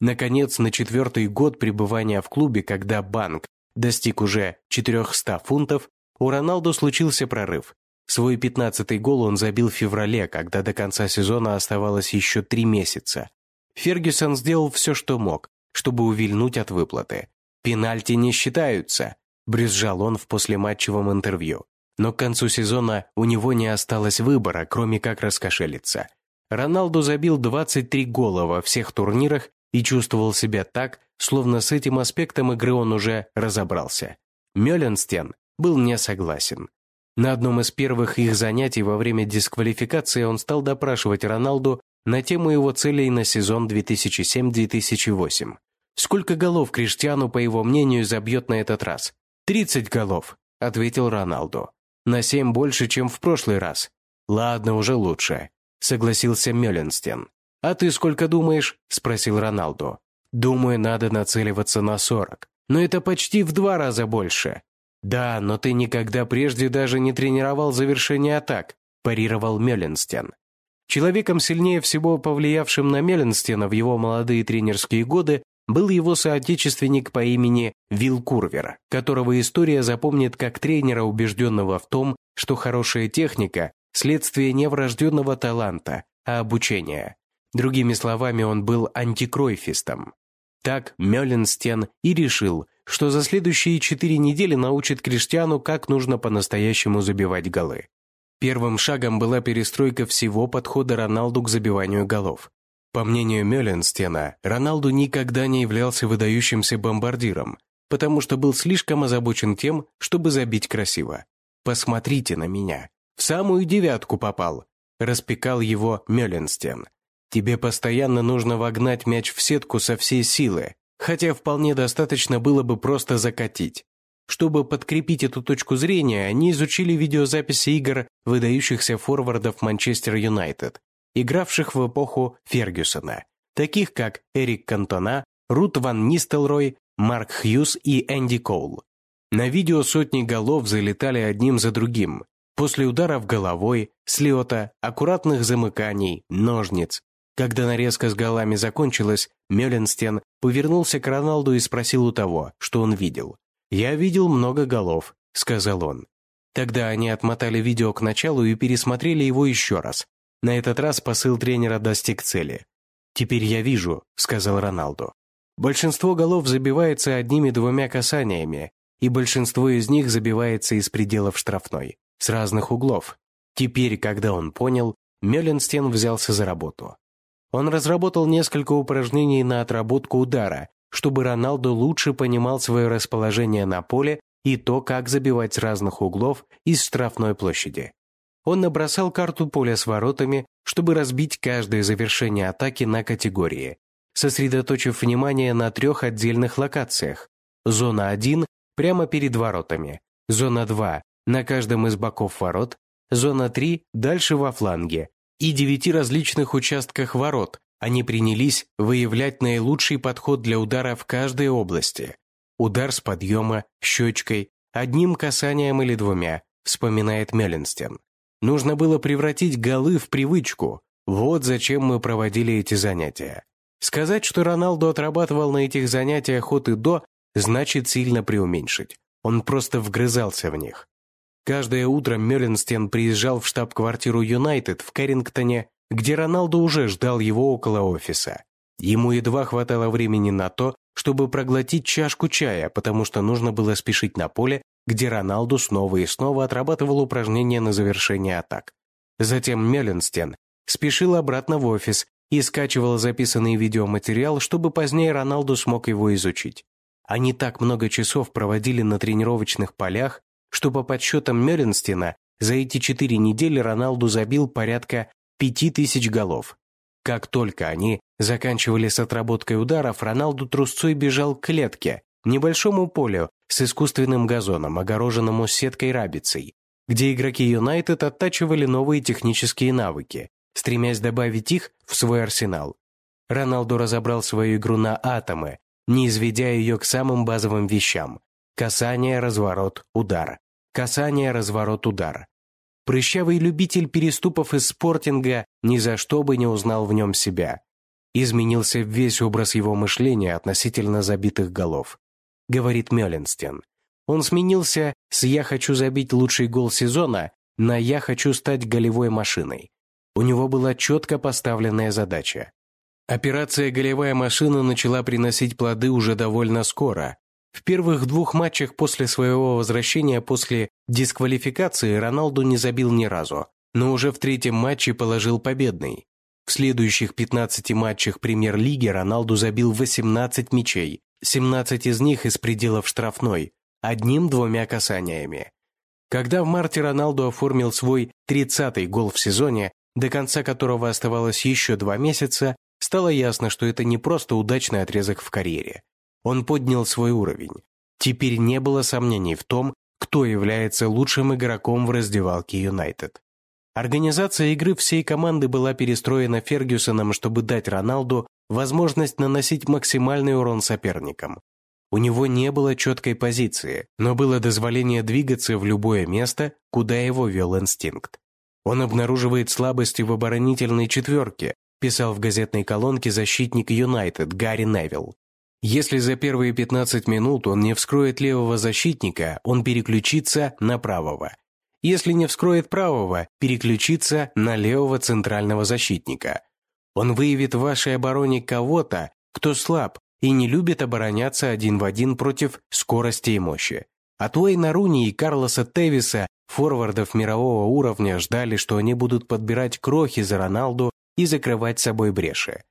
Наконец, на четвертый год пребывания в клубе, когда банк достиг уже 400 фунтов, у Роналду случился прорыв. Свой пятнадцатый гол он забил в феврале, когда до конца сезона оставалось еще три месяца. Фергюсон сделал все, что мог, чтобы увильнуть от выплаты. «Пенальти не считаются», – брюзжал он в послематчевом интервью. Но к концу сезона у него не осталось выбора, кроме как раскошелиться. Роналду забил 23 гола во всех турнирах и чувствовал себя так, словно с этим аспектом игры он уже разобрался. Мёленстен был не согласен. На одном из первых их занятий во время дисквалификации он стал допрашивать Роналду на тему его целей на сезон 2007-2008. Сколько голов Криштиану, по его мнению, забьет на этот раз? «Тридцать голов», – ответил Роналду. «На семь больше, чем в прошлый раз». «Ладно, уже лучше», – согласился Мёленстен. «А ты сколько думаешь?» – спросил Роналду. «Думаю, надо нацеливаться на сорок. Но это почти в два раза больше. «Да, но ты никогда прежде даже не тренировал завершение атак», парировал Мелленстен. Человеком, сильнее всего повлиявшим на Мелленстена в его молодые тренерские годы, был его соотечественник по имени Вилл Курвер, которого история запомнит как тренера, убежденного в том, что хорошая техника – следствие не врожденного таланта, а обучения. Другими словами, он был антикройфистом. Так Мёлленстен и решил, что за следующие четыре недели научит Криштиану, как нужно по-настоящему забивать голы. Первым шагом была перестройка всего подхода Роналду к забиванию голов. По мнению Мёлленстена, Роналду никогда не являлся выдающимся бомбардиром, потому что был слишком озабочен тем, чтобы забить красиво. «Посмотрите на меня. В самую девятку попал», – распекал его Мёлленстен. Тебе постоянно нужно вогнать мяч в сетку со всей силы, хотя вполне достаточно было бы просто закатить. Чтобы подкрепить эту точку зрения, они изучили видеозаписи игр выдающихся форвардов Манчестер Юнайтед, игравших в эпоху Фергюсона, таких как Эрик Кантона, Рут Ван Нистелрой, Марк Хьюз и Энди Коул. На видео сотни голов залетали одним за другим, после ударов головой, слета, аккуратных замыканий, ножниц, когда нарезка с голами закончилась, Мёленстен повернулся к Роналду и спросил у того, что он видел. «Я видел много голов», — сказал он. Тогда они отмотали видео к началу и пересмотрели его еще раз. На этот раз посыл тренера достиг цели. «Теперь я вижу», — сказал Роналду. Большинство голов забивается одними-двумя касаниями, и большинство из них забивается из пределов штрафной, с разных углов. Теперь, когда он понял, Мелленстен взялся за работу. Он разработал несколько упражнений на отработку удара, чтобы Роналду лучше понимал свое расположение на поле и то, как забивать с разных углов из штрафной площади. Он набросал карту поля с воротами, чтобы разбить каждое завершение атаки на категории, сосредоточив внимание на трех отдельных локациях. Зона 1 – прямо перед воротами, зона 2 – на каждом из боков ворот, зона 3 – дальше во фланге, и девяти различных участках ворот, они принялись выявлять наилучший подход для удара в каждой области. Удар с подъема, щечкой, одним касанием или двумя, вспоминает Мелленстен. Нужно было превратить голы в привычку. Вот зачем мы проводили эти занятия. Сказать, что Роналду отрабатывал на этих занятиях от и до, значит сильно преуменьшить. Он просто вгрызался в них. Каждое утро Мелленстен приезжал в штаб-квартиру Юнайтед в Кэррингтоне, где Роналду уже ждал его около офиса. Ему едва хватало времени на то, чтобы проглотить чашку чая, потому что нужно было спешить на поле, где Роналду снова и снова отрабатывал упражнения на завершение атак. Затем Мелленстен спешил обратно в офис и скачивал записанный видеоматериал, чтобы позднее Роналду смог его изучить. Они так много часов проводили на тренировочных полях, что по подсчетам Меренстина за эти четыре недели Роналду забил порядка пяти тысяч голов. Как только они заканчивали с отработкой ударов, Роналду трусцой бежал к клетке, небольшому полю с искусственным газоном, огороженному сеткой рабицей, где игроки Юнайтед оттачивали новые технические навыки, стремясь добавить их в свой арсенал. Роналду разобрал свою игру на атомы, не изведя ее к самым базовым вещам Касание, разворот, удар. Касание, разворот, удар. Прыщавый любитель переступов из спортинга ни за что бы не узнал в нем себя. Изменился весь образ его мышления относительно забитых голов. Говорит Мёленстен. Он сменился с «я хочу забить лучший гол сезона» на «я хочу стать голевой машиной». У него была четко поставленная задача. Операция «Голевая машина» начала приносить плоды уже довольно скоро, в первых двух матчах после своего возвращения после дисквалификации Роналду не забил ни разу, но уже в третьем матче положил победный. В следующих 15 матчах премьер-лиги Роналду забил 18 мячей, 17 из них из пределов штрафной, одним-двумя касаниями. Когда в марте Роналду оформил свой 30-й гол в сезоне, до конца которого оставалось еще два месяца, стало ясно, что это не просто удачный отрезок в карьере. Он поднял свой уровень. Теперь не было сомнений в том, кто является лучшим игроком в раздевалке Юнайтед. Организация игры всей команды была перестроена Фергюсоном, чтобы дать Роналду возможность наносить максимальный урон соперникам. У него не было четкой позиции, но было дозволение двигаться в любое место, куда его вел инстинкт. Он обнаруживает слабости в оборонительной четверке, писал в газетной колонке защитник Юнайтед Гарри Невилл. Если за первые 15 минут он не вскроет левого защитника, он переключится на правого. Если не вскроет правого, переключится на левого центрального защитника. Он выявит в вашей обороне кого-то, кто слаб и не любит обороняться один в один против скорости и мощи. От Уэйна Руни и Карлоса Тевиса, форвардов мирового уровня, ждали, что они будут подбирать крохи за Роналду и закрывать собой бреши.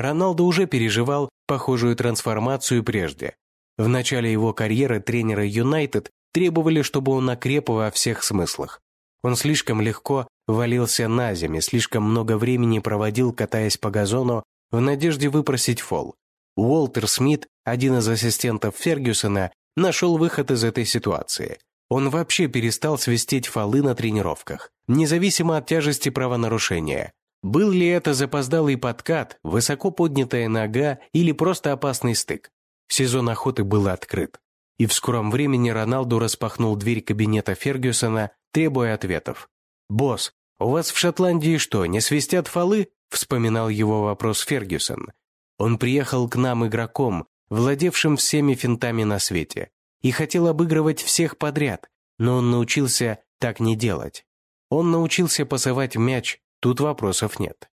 Роналдо уже переживал похожую трансформацию прежде. В начале его карьеры тренеры Юнайтед требовали, чтобы он окреп во всех смыслах. Он слишком легко валился на землю, слишком много времени проводил, катаясь по газону, в надежде выпросить фол. Уолтер Смит, один из ассистентов Фергюсона, нашел выход из этой ситуации. Он вообще перестал свистеть фолы на тренировках, независимо от тяжести правонарушения. Был ли это запоздалый подкат, высоко поднятая нога или просто опасный стык? Сезон охоты был открыт. И в скором времени Роналду распахнул дверь кабинета Фергюсона, требуя ответов. «Босс, у вас в Шотландии что, не свистят фолы?» – вспоминал его вопрос Фергюсон. Он приехал к нам игроком, владевшим всеми финтами на свете, и хотел обыгрывать всех подряд, но он научился так не делать. Он научился пасовать мяч, Тут вопросов нет.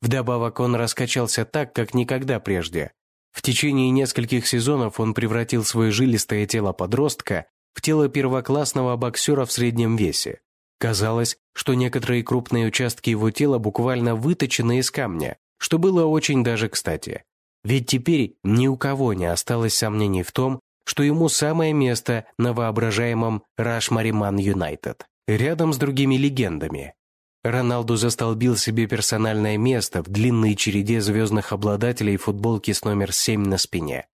Вдобавок он раскачался так, как никогда прежде. В течение нескольких сезонов он превратил свое жилистое тело подростка в тело первоклассного боксера в среднем весе. Казалось, что некоторые крупные участки его тела буквально выточены из камня, что было очень даже кстати. Ведь теперь ни у кого не осталось сомнений в том, что ему самое место на воображаемом Рашмариман Юнайтед, рядом с другими легендами. Роналду застолбил себе персональное место в длинной череде звездных обладателей футболки с номер 7 на спине.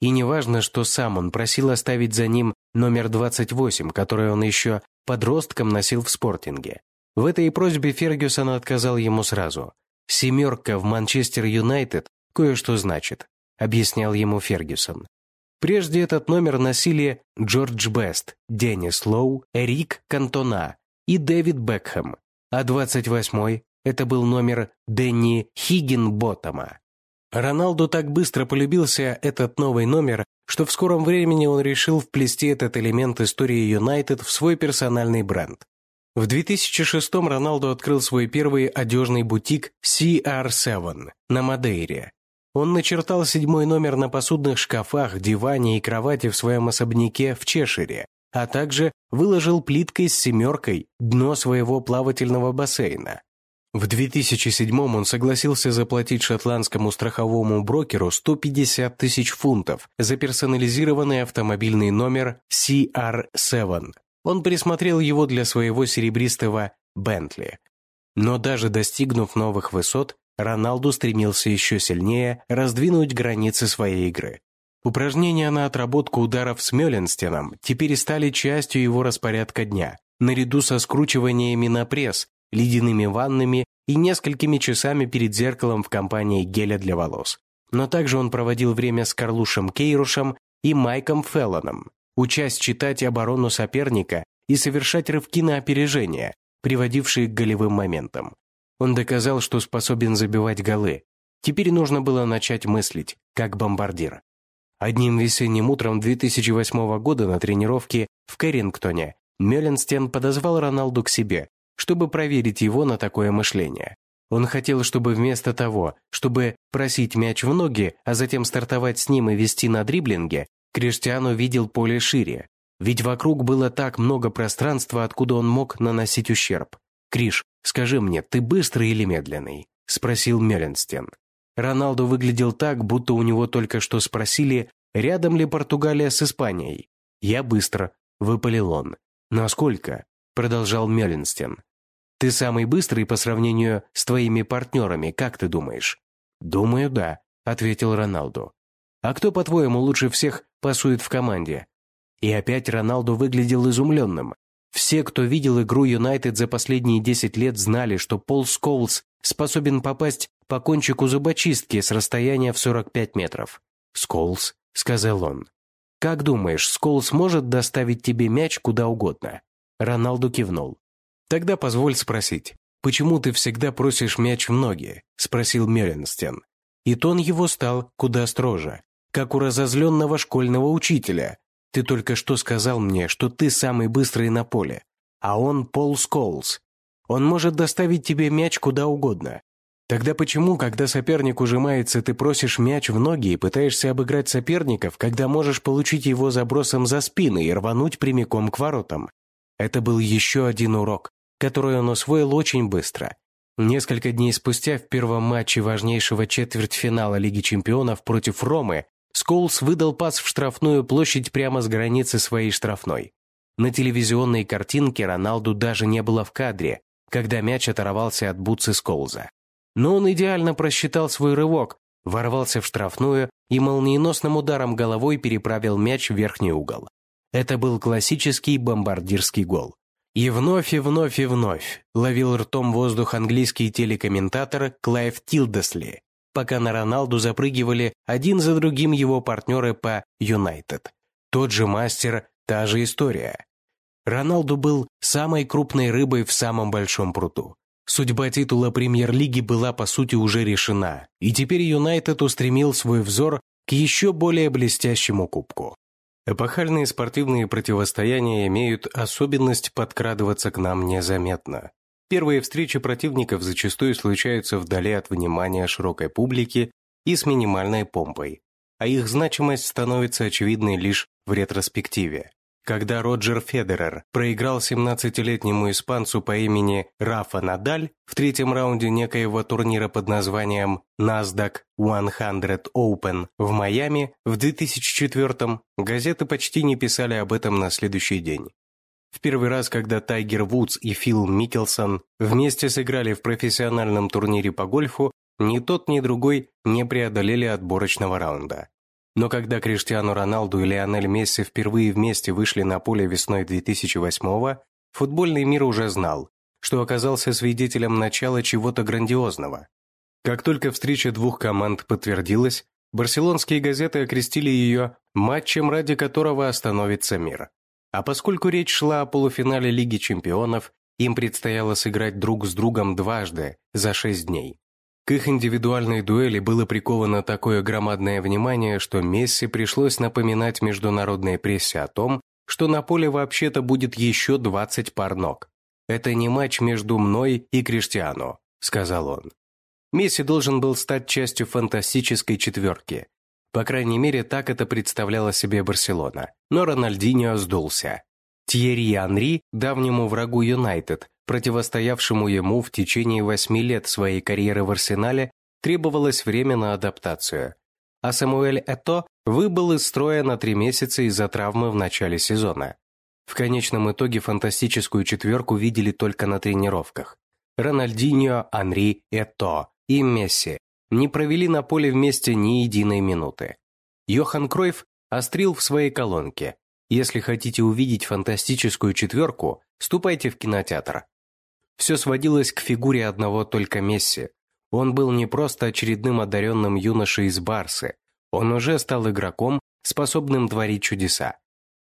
И неважно, что сам он просил оставить за ним номер 28, который он еще подростком носил в спортинге. В этой просьбе Фергюсон отказал ему сразу. «Семерка в Манчестер Юнайтед кое-что значит», объяснял ему Фергюсон. Прежде этот номер носили Джордж Бест, Деннис Лоу, Эрик Кантона и Дэвид Бекхэм, а 28-й – это был номер Дэнни Хиггинботтома. Роналду так быстро полюбился этот новый номер, что в скором времени он решил вплести этот элемент истории Юнайтед в свой персональный бренд. В 2006-м Роналду открыл свой первый одежный бутик CR7 на Мадейре. Он начертал седьмой номер на посудных шкафах, диване и кровати в своем особняке в Чешире, а также выложил плиткой с семеркой дно своего плавательного бассейна. В 2007 он согласился заплатить шотландскому страховому брокеру 150 тысяч фунтов за персонализированный автомобильный номер CR7. Он присмотрел его для своего серебристого «Бентли». Но даже достигнув новых высот, Роналду стремился еще сильнее раздвинуть границы своей игры. Упражнения на отработку ударов с Мёленстеном теперь стали частью его распорядка дня, наряду со скручиваниями на пресс, ледяными ваннами и несколькими часами перед зеркалом в компании геля для волос. Но также он проводил время с Карлушем Кейрушем и Майком Феллоном, учась читать оборону соперника и совершать рывки на опережение, приводившие к голевым моментам. Он доказал, что способен забивать голы. Теперь нужно было начать мыслить, как бомбардир. Одним весенним утром 2008 года на тренировке в Кэррингтоне Мелленстен подозвал Роналду к себе, чтобы проверить его на такое мышление. Он хотел, чтобы вместо того, чтобы просить мяч в ноги, а затем стартовать с ним и вести на дриблинге, Криштиану видел поле шире. Ведь вокруг было так много пространства, откуда он мог наносить ущерб. «Криш, скажи мне, ты быстрый или медленный?» – спросил Мелленстен. Роналду выглядел так, будто у него только что спросили, рядом ли Португалия с Испанией. «Я быстро», – выпалил он. «Насколько?» – продолжал Меллинстен. «Ты самый быстрый по сравнению с твоими партнерами, как ты думаешь?» «Думаю, да», – ответил Роналду. «А кто, по-твоему, лучше всех пасует в команде?» И опять Роналду выглядел изумленным. Все, кто видел игру Юнайтед за последние 10 лет, знали, что Пол Скоулс способен попасть по кончику зубочистки с расстояния в 45 метров. «Сколс», — сказал он. «Как думаешь, Сколс может доставить тебе мяч куда угодно?» Роналду кивнул. «Тогда позволь спросить, почему ты всегда просишь мяч в ноги?» — спросил Мелленстен. И тон его стал куда строже, как у разозленного школьного учителя, ты только что сказал мне, что ты самый быстрый на поле, а он Пол Сколс. Он может доставить тебе мяч куда угодно. Тогда почему, когда соперник ужимается, ты просишь мяч в ноги и пытаешься обыграть соперников, когда можешь получить его забросом за спины и рвануть прямиком к воротам? Это был еще один урок, который он усвоил очень быстро. Несколько дней спустя в первом матче важнейшего четвертьфинала Лиги чемпионов против Ромы Сколс выдал пас в штрафную площадь прямо с границы своей штрафной. На телевизионной картинке Роналду даже не было в кадре, когда мяч оторвался от бутсы Сколза. Но он идеально просчитал свой рывок, ворвался в штрафную и молниеносным ударом головой переправил мяч в верхний угол. Это был классический бомбардирский гол. И вновь, и вновь, и вновь ловил ртом воздух английский телекомментатор Клайв Тилдесли, пока на Роналду запрыгивали один за другим его партнеры по Юнайтед. Тот же мастер, та же история. Роналду был самой крупной рыбой в самом большом пруду. Судьба титула премьер-лиги была по сути уже решена, и теперь Юнайтед устремил свой взор к еще более блестящему кубку. Эпохальные спортивные противостояния имеют особенность подкрадываться к нам незаметно. Первые встречи противников зачастую случаются вдали от внимания широкой публики и с минимальной помпой, а их значимость становится очевидной лишь в ретроспективе. Когда Роджер Федерер проиграл 17-летнему испанцу по имени Рафа Надаль в третьем раунде некоего турнира под названием NASDAQ 100 Open в Майами в 2004 газеты почти не писали об этом на следующий день. В первый раз, когда Тайгер Вудс и Фил Микелсон вместе сыграли в профессиональном турнире по гольфу, ни тот, ни другой не преодолели отборочного раунда. Но когда Криштиану Роналду и Лионель Месси впервые вместе вышли на поле весной 2008-го, футбольный мир уже знал, что оказался свидетелем начала чего-то грандиозного. Как только встреча двух команд подтвердилась, барселонские газеты окрестили ее матчем, ради которого остановится мир. А поскольку речь шла о полуфинале Лиги чемпионов, им предстояло сыграть друг с другом дважды за шесть дней. К их индивидуальной дуэли было приковано такое громадное внимание, что Месси пришлось напоминать международной прессе о том, что на поле вообще-то будет еще 20 пар ног. «Это не матч между мной и Криштиану», – сказал он. Месси должен был стать частью фантастической четверки. По крайней мере, так это представляла себе Барселона. Но Рональдиньо сдулся. Тьерри Анри, давнему врагу Юнайтед, противостоявшему ему в течение восьми лет своей карьеры в Арсенале, требовалось время на адаптацию. А Самуэль Это выбыл из строя на три месяца из-за травмы в начале сезона. В конечном итоге фантастическую четверку видели только на тренировках. Рональдиньо, Анри, Это и Месси не провели на поле вместе ни единой минуты. Йохан Кройф острил в своей колонке. Если хотите увидеть фантастическую четверку, ступайте в кинотеатр. Все сводилось к фигуре одного только Месси. Он был не просто очередным одаренным юношей из Барсы, он уже стал игроком, способным творить чудеса.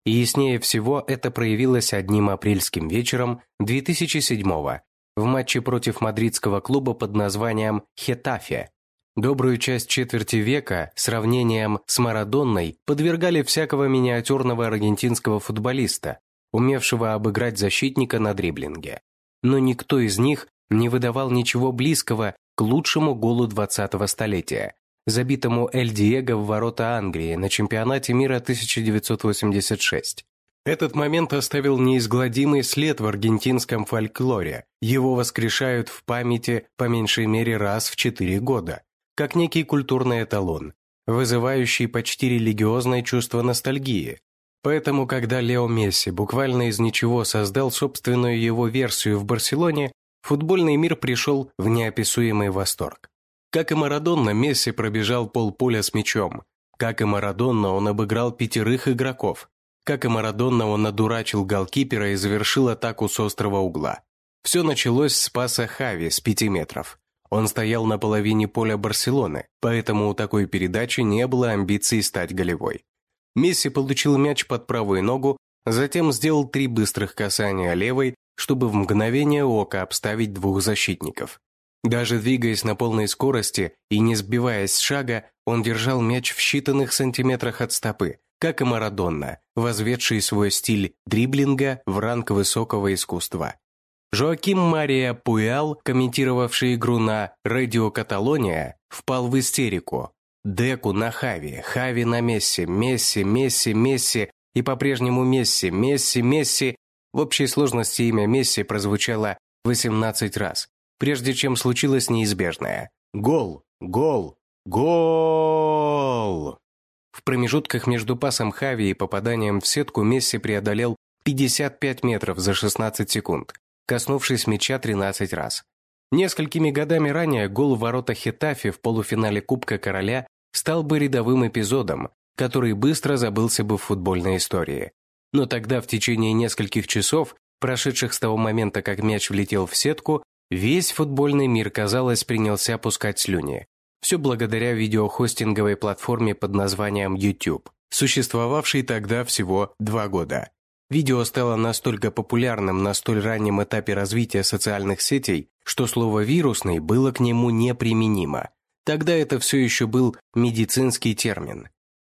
И яснее всего это проявилось одним апрельским вечером 2007-го в матче против мадридского клуба под названием «Хетафе». Добрую часть четверти века сравнением с Марадонной подвергали всякого миниатюрного аргентинского футболиста, умевшего обыграть защитника на дриблинге но никто из них не выдавал ничего близкого к лучшему голу 20-го столетия, забитому Эль Диего в ворота Англии на чемпионате мира 1986. Этот момент оставил неизгладимый след в аргентинском фольклоре. Его воскрешают в памяти по меньшей мере раз в четыре года, как некий культурный эталон, вызывающий почти религиозное чувство ностальгии, Поэтому, когда Лео Месси буквально из ничего создал собственную его версию в Барселоне, футбольный мир пришел в неописуемый восторг. Как и Марадонна, Месси пробежал полполя с мячом. Как и Марадонна, он обыграл пятерых игроков. Как и Марадонна, он одурачил голкипера и завершил атаку с острого угла. Все началось с паса Хави с пяти метров. Он стоял на половине поля Барселоны, поэтому у такой передачи не было амбиций стать голевой. Месси получил мяч под правую ногу, затем сделал три быстрых касания левой, чтобы в мгновение ока обставить двух защитников. Даже двигаясь на полной скорости и не сбиваясь с шага, он держал мяч в считанных сантиметрах от стопы, как и Марадонна, возведший свой стиль дриблинга в ранг высокого искусства. Жоаким Мария Пуял, комментировавший игру на «Радио Каталония», впал в истерику, Деку на Хави, Хави на Месси, Месси, Месси, Месси и по-прежнему Месси, Месси, Месси. В общей сложности имя Месси прозвучало 18 раз, прежде чем случилось неизбежное. Гол! Гол! Гол! В промежутках между пасом Хави и попаданием в сетку Месси преодолел 55 метров за 16 секунд, коснувшись мяча 13 раз. Несколькими годами ранее гол в ворота Хетафи в полуфинале Кубка Короля стал бы рядовым эпизодом, который быстро забылся бы в футбольной истории. Но тогда в течение нескольких часов, прошедших с того момента, как мяч влетел в сетку, весь футбольный мир, казалось, принялся пускать слюни. Все благодаря видеохостинговой платформе под названием YouTube, существовавшей тогда всего два года. Видео стало настолько популярным на столь раннем этапе развития социальных сетей, что слово «вирусный» было к нему неприменимо – Тогда это все еще был медицинский термин.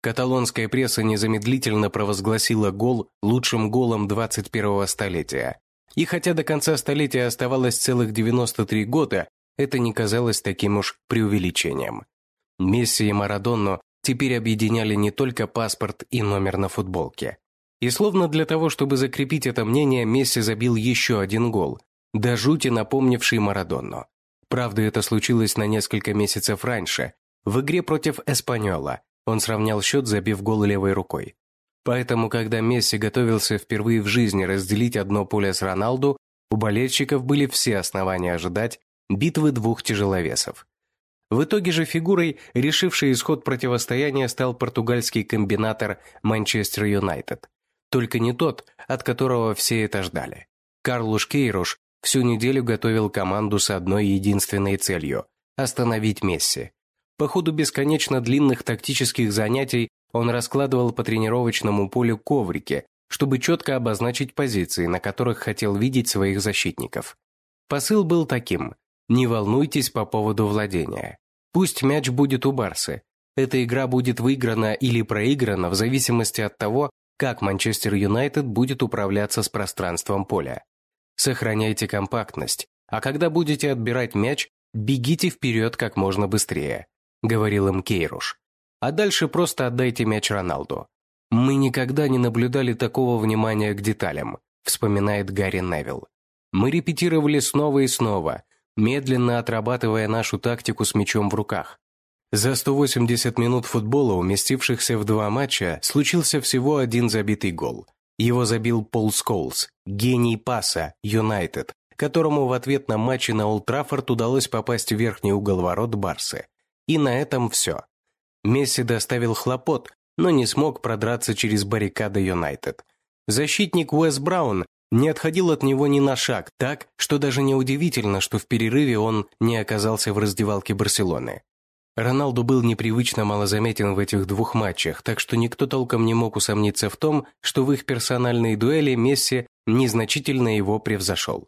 Каталонская пресса незамедлительно провозгласила гол лучшим голом 21-го столетия. И хотя до конца столетия оставалось целых 93 года, это не казалось таким уж преувеличением. Месси и Марадонну теперь объединяли не только паспорт и номер на футболке. И словно для того, чтобы закрепить это мнение, Месси забил еще один гол, до жути напомнивший Марадонну. Правда, это случилось на несколько месяцев раньше. В игре против Эспаньола он сравнял счет, забив гол левой рукой. Поэтому, когда Месси готовился впервые в жизни разделить одно поле с Роналду, у болельщиков были все основания ожидать битвы двух тяжеловесов. В итоге же фигурой, решившей исход противостояния, стал португальский комбинатор Манчестер Юнайтед. Только не тот, от которого все это ждали. Карлуш Кейруш всю неделю готовил команду с одной единственной целью – остановить Месси. По ходу бесконечно длинных тактических занятий он раскладывал по тренировочному полю коврики, чтобы четко обозначить позиции, на которых хотел видеть своих защитников. Посыл был таким – не волнуйтесь по поводу владения. Пусть мяч будет у Барсы. Эта игра будет выиграна или проиграна в зависимости от того, как Манчестер Юнайтед будет управляться с пространством поля. Сохраняйте компактность, а когда будете отбирать мяч, бегите вперед как можно быстрее, говорил им Кейруш. А дальше просто отдайте мяч Роналду. Мы никогда не наблюдали такого внимания к деталям, вспоминает Гарри Невилл. Мы репетировали снова и снова, медленно отрабатывая нашу тактику с мячом в руках. За 180 минут футбола, уместившихся в два матча, случился всего один забитый гол. Его забил Пол Сколс, гений паса, Юнайтед, которому в ответ на матче на Олд Траффорд удалось попасть в верхний угол ворот Барсы. И на этом все. Месси доставил хлопот, но не смог продраться через баррикады Юнайтед. Защитник Уэс Браун не отходил от него ни на шаг, так, что даже неудивительно, что в перерыве он не оказался в раздевалке Барселоны. Роналду был непривычно малозаметен в этих двух матчах, так что никто толком не мог усомниться в том, что в их персональной дуэли Месси незначительно его превзошел.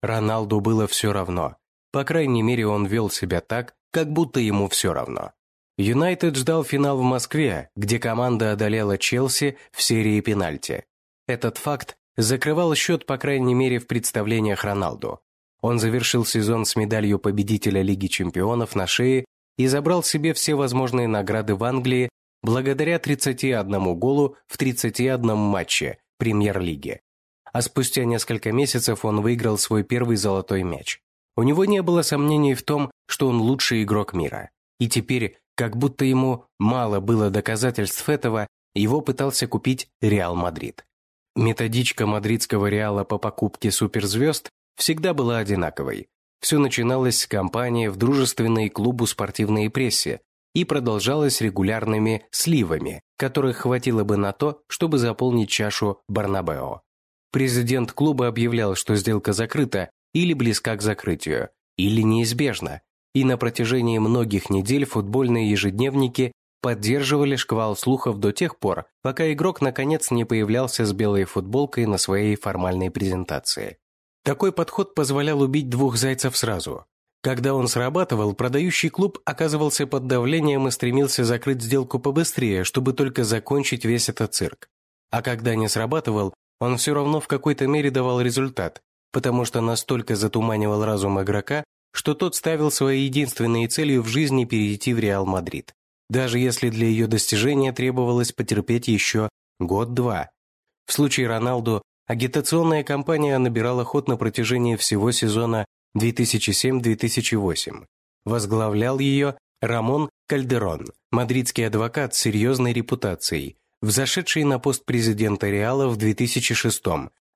Роналду было все равно. По крайней мере, он вел себя так, как будто ему все равно. Юнайтед ждал финал в Москве, где команда одолела Челси в серии пенальти. Этот факт закрывал счет, по крайней мере, в представлениях Роналду. Он завершил сезон с медалью победителя Лиги чемпионов на шее и забрал себе все возможные награды в Англии благодаря 31 голу в 31 матче Премьер-лиги. А спустя несколько месяцев он выиграл свой первый золотой мяч. У него не было сомнений в том, что он лучший игрок мира. И теперь, как будто ему мало было доказательств этого, его пытался купить Реал Мадрид. Методичка мадридского Реала по покупке суперзвезд всегда была одинаковой. Все начиналось с кампании в дружественной клубу спортивной прессе и продолжалось регулярными сливами, которых хватило бы на то, чтобы заполнить чашу Барнабео. Президент клуба объявлял, что сделка закрыта или близка к закрытию, или неизбежна, и на протяжении многих недель футбольные ежедневники поддерживали шквал слухов до тех пор, пока игрок наконец не появлялся с белой футболкой на своей формальной презентации. Такой подход позволял убить двух зайцев сразу. Когда он срабатывал, продающий клуб оказывался под давлением и стремился закрыть сделку побыстрее, чтобы только закончить весь этот цирк. А когда не срабатывал, он все равно в какой-то мере давал результат, потому что настолько затуманивал разум игрока, что тот ставил своей единственной целью в жизни перейти в Реал Мадрид даже если для ее достижения требовалось потерпеть еще год-два. В случае Роналду агитационная кампания набирала ход на протяжении всего сезона 2007-2008. Возглавлял ее Рамон Кальдерон, мадридский адвокат с серьезной репутацией, взошедший на пост президента Реала в 2006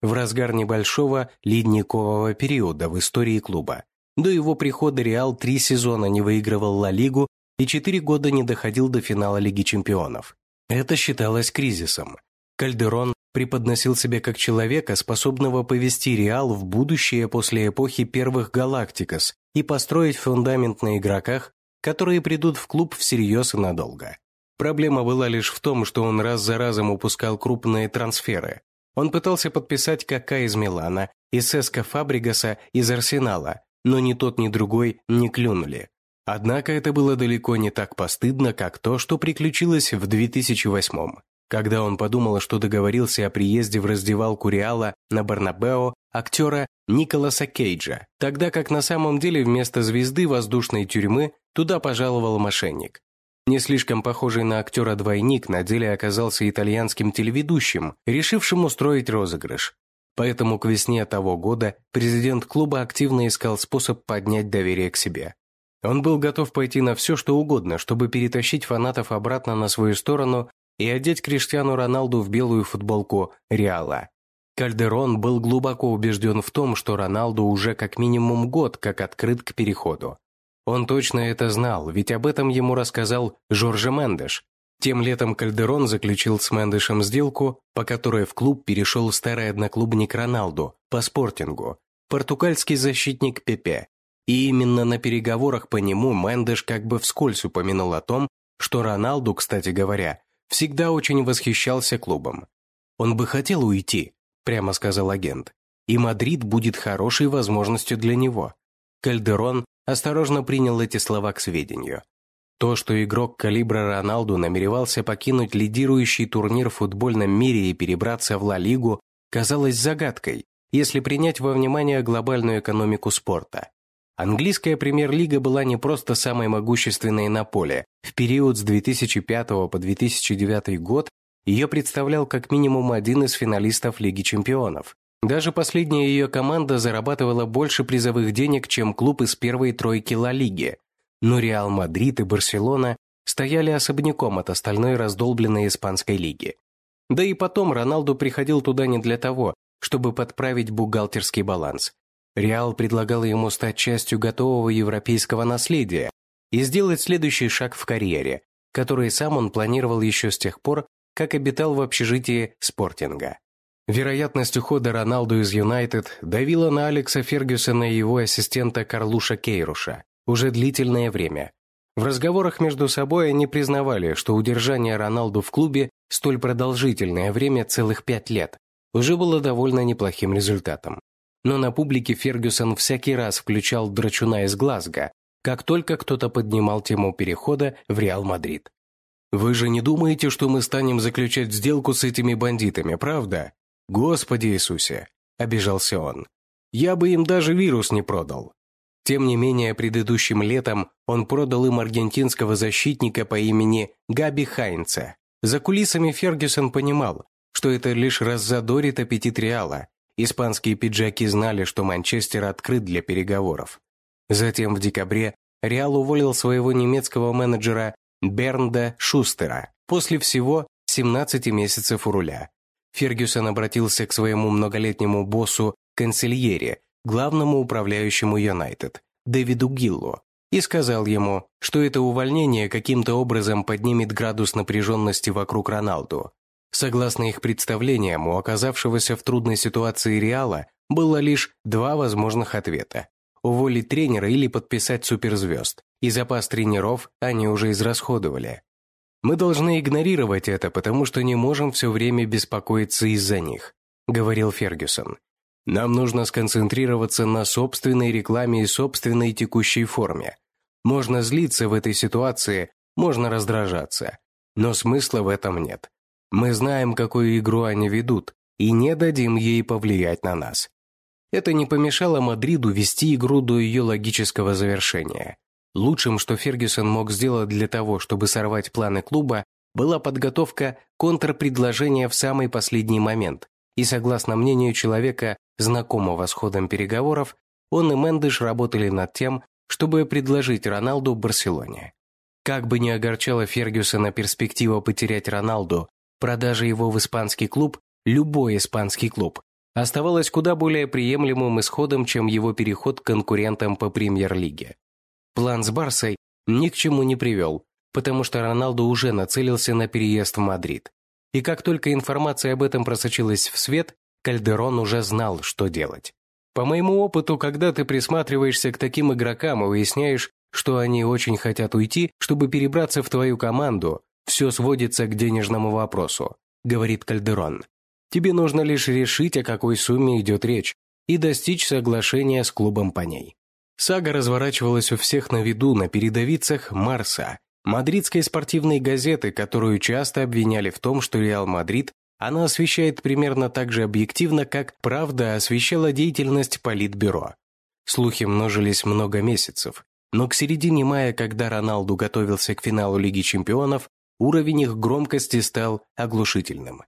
в разгар небольшого ледникового периода в истории клуба. До его прихода Реал три сезона не выигрывал Ла Лигу и четыре года не доходил до финала Лиги чемпионов. Это считалось кризисом. Кальдерон преподносил себя как человека, способного повести Реал в будущее после эпохи первых Галактикос и построить фундамент на игроках, которые придут в клуб всерьез и надолго. Проблема была лишь в том, что он раз за разом упускал крупные трансферы. Он пытался подписать Кака из Милана и Сеска Фабригаса из Арсенала, но ни тот, ни другой не клюнули. Однако это было далеко не так постыдно, как то, что приключилось в 2008 когда он подумал, что договорился о приезде в раздевалку Реала на Барнабео актера Николаса Кейджа, тогда как на самом деле вместо звезды воздушной тюрьмы туда пожаловал мошенник. Не слишком похожий на актера-двойник на деле оказался итальянским телеведущим, решившим устроить розыгрыш. Поэтому к весне того года президент клуба активно искал способ поднять доверие к себе. Он был готов пойти на все, что угодно, чтобы перетащить фанатов обратно на свою сторону и одеть Криштиану Роналду в белую футболку Реала. Кальдерон был глубоко убежден в том, что Роналду уже как минимум год как открыт к переходу. Он точно это знал, ведь об этом ему рассказал Жорже Мендеш. Тем летом Кальдерон заключил с Мендешем сделку, по которой в клуб перешел старый одноклубник Роналду по спортингу, португальский защитник Пепе. И именно на переговорах по нему Мендеш как бы вскользь упомянул о том, что Роналду, кстати говоря, всегда очень восхищался клубом. «Он бы хотел уйти», – прямо сказал агент, «и Мадрид будет хорошей возможностью для него». Кальдерон осторожно принял эти слова к сведению. То, что игрок калибра Роналду намеревался покинуть лидирующий турнир в футбольном мире и перебраться в Ла Лигу, казалось загадкой, если принять во внимание глобальную экономику спорта. Английская премьер-лига была не просто самой могущественной на поле. В период с 2005 по 2009 год ее представлял как минимум один из финалистов Лиги чемпионов. Даже последняя ее команда зарабатывала больше призовых денег, чем клуб из первой тройки Ла Лиги. Но Реал Мадрид и Барселона стояли особняком от остальной раздробленной испанской лиги. Да и потом Роналду приходил туда не для того, чтобы подправить бухгалтерский баланс. Реал предлагал ему стать частью готового европейского наследия и сделать следующий шаг в карьере, который сам он планировал еще с тех пор, как обитал в общежитии спортинга. Вероятность ухода Роналду из Юнайтед давила на Алекса Фергюсона и его ассистента Карлуша Кейруша уже длительное время. В разговорах между собой они признавали, что удержание Роналду в клубе столь продолжительное время, целых пять лет, уже было довольно неплохим результатом. Но на публике Фергюсон всякий раз включал драчуна из Глазго, как только кто-то поднимал тему перехода в Реал Мадрид. «Вы же не думаете, что мы станем заключать сделку с этими бандитами, правда?» «Господи Иисусе!» – обижался он. «Я бы им даже вирус не продал». Тем не менее, предыдущим летом он продал им аргентинского защитника по имени Габи Хайнца. За кулисами Фергюсон понимал, что это лишь раззадорит аппетит Реала. Испанские пиджаки знали, что Манчестер открыт для переговоров. Затем в декабре Реал уволил своего немецкого менеджера Бернда Шустера после всего 17 месяцев у руля. Фергюсон обратился к своему многолетнему боссу консильере, главному управляющему Юнайтед, Дэвиду Гиллу, и сказал ему, что это увольнение каким-то образом поднимет градус напряженности вокруг Роналду. Согласно их представлениям, у оказавшегося в трудной ситуации Реала было лишь два возможных ответа – уволить тренера или подписать суперзвезд, и запас тренеров они уже израсходовали. Мы должны игнорировать это, потому что не можем все время беспокоиться из-за них», – говорил Фергюсон. «Нам нужно сконцентрироваться на собственной рекламе и собственной текущей форме. Можно злиться в этой ситуации, можно раздражаться, но смысла в этом нет. Мы знаем, какую игру они ведут, и не дадим ей повлиять на нас». Это не помешало Мадриду вести игру до ее логического завершения. Лучшим, что Фергюсон мог сделать для того, чтобы сорвать планы клуба, была подготовка контрпредложения в самый последний момент, и согласно мнению человека, знакомого с ходом переговоров, он и Мендеш работали над тем, чтобы предложить Роналду Барселоне. Как бы ни огорчала Фергюсона перспектива потерять Роналду, продажа его в испанский клуб, любой испанский клуб, оставалась куда более приемлемым исходом, чем его переход к конкурентам по премьер-лиге. План с Барсой ни к чему не привел, потому что Роналду уже нацелился на переезд в Мадрид. И как только информация об этом просочилась в свет, Кальдерон уже знал, что делать. По моему опыту, когда ты присматриваешься к таким игрокам и выясняешь, что они очень хотят уйти, чтобы перебраться в твою команду, все сводится к денежному вопросу, говорит Кальдерон. Тебе нужно лишь решить, о какой сумме идет речь, и достичь соглашения с клубом по ней. Сага разворачивалась у всех на виду на передовицах «Марса», мадридской спортивной газеты, которую часто обвиняли в том, что Реал Мадрид она освещает примерно так же объективно, как «Правда» освещала деятельность Политбюро. Слухи множились много месяцев. Но к середине мая, когда Роналду готовился к финалу Лиги чемпионов, уровень их громкости стал оглушительным.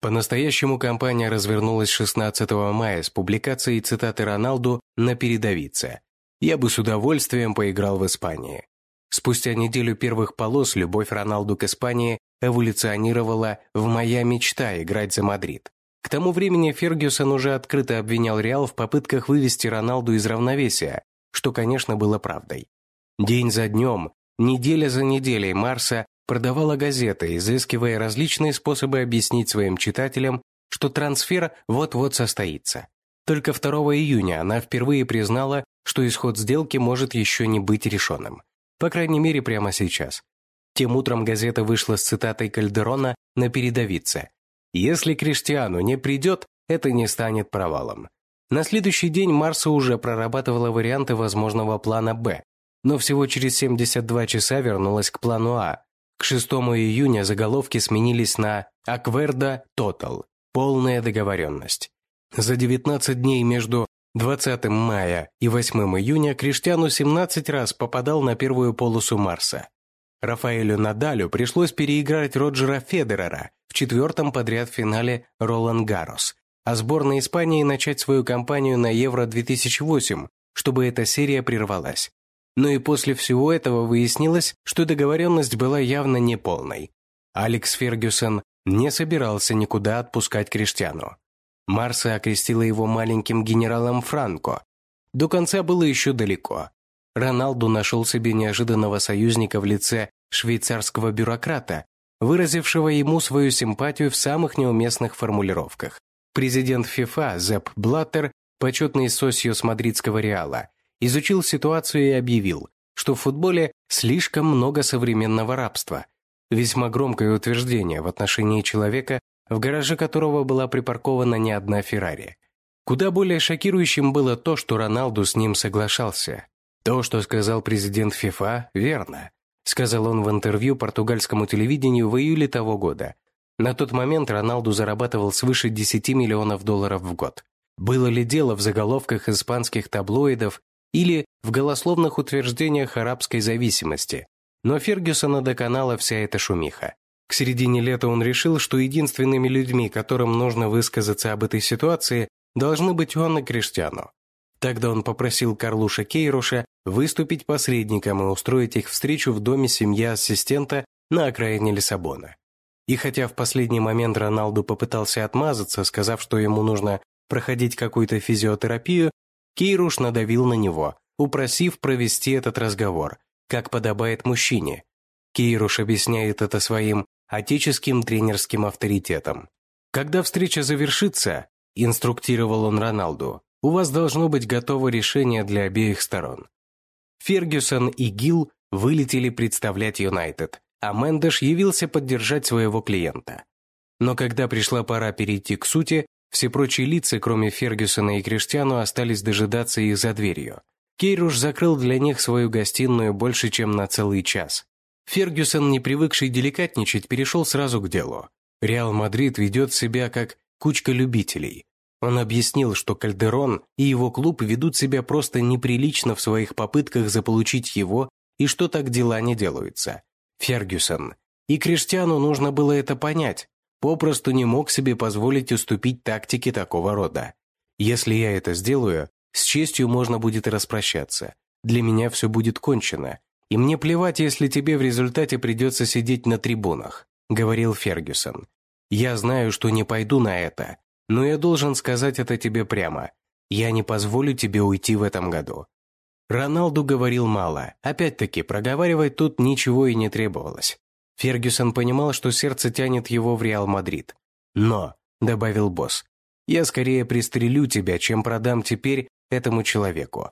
По-настоящему кампания развернулась 16 мая с публикацией цитаты Роналду на передовице. «Я бы с удовольствием поиграл в Испании». Спустя неделю первых полос любовь Роналду к Испании эволюционировала в «Моя мечта» играть за Мадрид. К тому времени Фергюсон уже открыто обвинял Реал в попытках вывести Роналду из равновесия, что, конечно, было правдой. День за днем, неделя за неделей Марса продавала газеты, изыскивая различные способы объяснить своим читателям, что трансфер вот-вот состоится. Только 2 июня она впервые признала, что исход сделки может еще не быть решенным. По крайней мере, прямо сейчас. Тем утром газета вышла с цитатой Кальдерона на передовице. «Если Криштиану не придет, это не станет провалом». На следующий день Марса уже прорабатывала варианты возможного плана «Б», но всего через 72 часа вернулась к плану А. К 6 июня заголовки сменились на «Акверда Тотал» – полная договоренность. За 19 дней между 20 мая и 8 июня Криштиану 17 раз попадал на первую полосу Марса. Рафаэлю Надалю пришлось переиграть Роджера Федерера в четвертом подряд финале Ролан Гарос, а сборной Испании начать свою кампанию на Евро-2008, чтобы эта серия прервалась. Но и после всего этого выяснилось, что договоренность была явно неполной. Алекс Фергюсон не собирался никуда отпускать Криштиану. Марса окрестила его маленьким генералом Франко. До конца было еще далеко. Роналду нашел себе неожиданного союзника в лице швейцарского бюрократа, выразившего ему свою симпатию в самых неуместных формулировках. Президент ФИФА Зепп Блаттер, почетный сосиус мадридского Реала, изучил ситуацию и объявил, что в футболе слишком много современного рабства. Весьма громкое утверждение в отношении человека, в гараже которого была припаркована не одна Феррари. Куда более шокирующим было то, что Роналду с ним соглашался. То, что сказал президент ФИФА, верно, сказал он в интервью португальскому телевидению в июле того года. На тот момент Роналду зарабатывал свыше 10 миллионов долларов в год. Было ли дело в заголовках испанских таблоидов или в голословных утверждениях арабской зависимости? Но Фергюсона доконала вся эта шумиха. К середине лета он решил, что единственными людьми, которым нужно высказаться об этой ситуации, должны быть он и Криштиану. Тогда он попросил Карлуша Кейруша выступить посредником и устроить их встречу в доме семьи ассистента на окраине Лиссабона. И хотя в последний момент Роналду попытался отмазаться, сказав, что ему нужно проходить какую-то физиотерапию, Кейруш надавил на него, упросив провести этот разговор, как подобает мужчине. Кейруш объясняет это своим отеческим тренерским авторитетом. Когда встреча завершится, инструктировал он Роналду, у вас должно быть готово решение для обеих сторон. Фергюсон и Гилл вылетели представлять Юнайтед, а Мендеш явился поддержать своего клиента. Но когда пришла пора перейти к сути, все прочие лица, кроме Фергюсона и Криштиану, остались дожидаться их за дверью. Кейруш закрыл для них свою гостиную больше, чем на целый час. Фергюсон, не привыкший деликатничать, перешел сразу к делу. Реал Мадрид ведет себя как кучка любителей. Он объяснил, что Кальдерон и его клуб ведут себя просто неприлично в своих попытках заполучить его и что так дела не делаются. Фергюсон. И Криштиану нужно было это понять. Попросту не мог себе позволить уступить тактике такого рода. Если я это сделаю, с честью можно будет и распрощаться. Для меня все будет кончено. И мне плевать, если тебе в результате придется сидеть на трибунах», — говорил Фергюсон. «Я знаю, что не пойду на это, но я должен сказать это тебе прямо. Я не позволю тебе уйти в этом году». Роналду говорил мало. Опять-таки, проговаривать тут ничего и не требовалось. Фергюсон понимал, что сердце тянет его в Реал Мадрид. «Но», — добавил босс, — «я скорее пристрелю тебя, чем продам теперь этому человеку.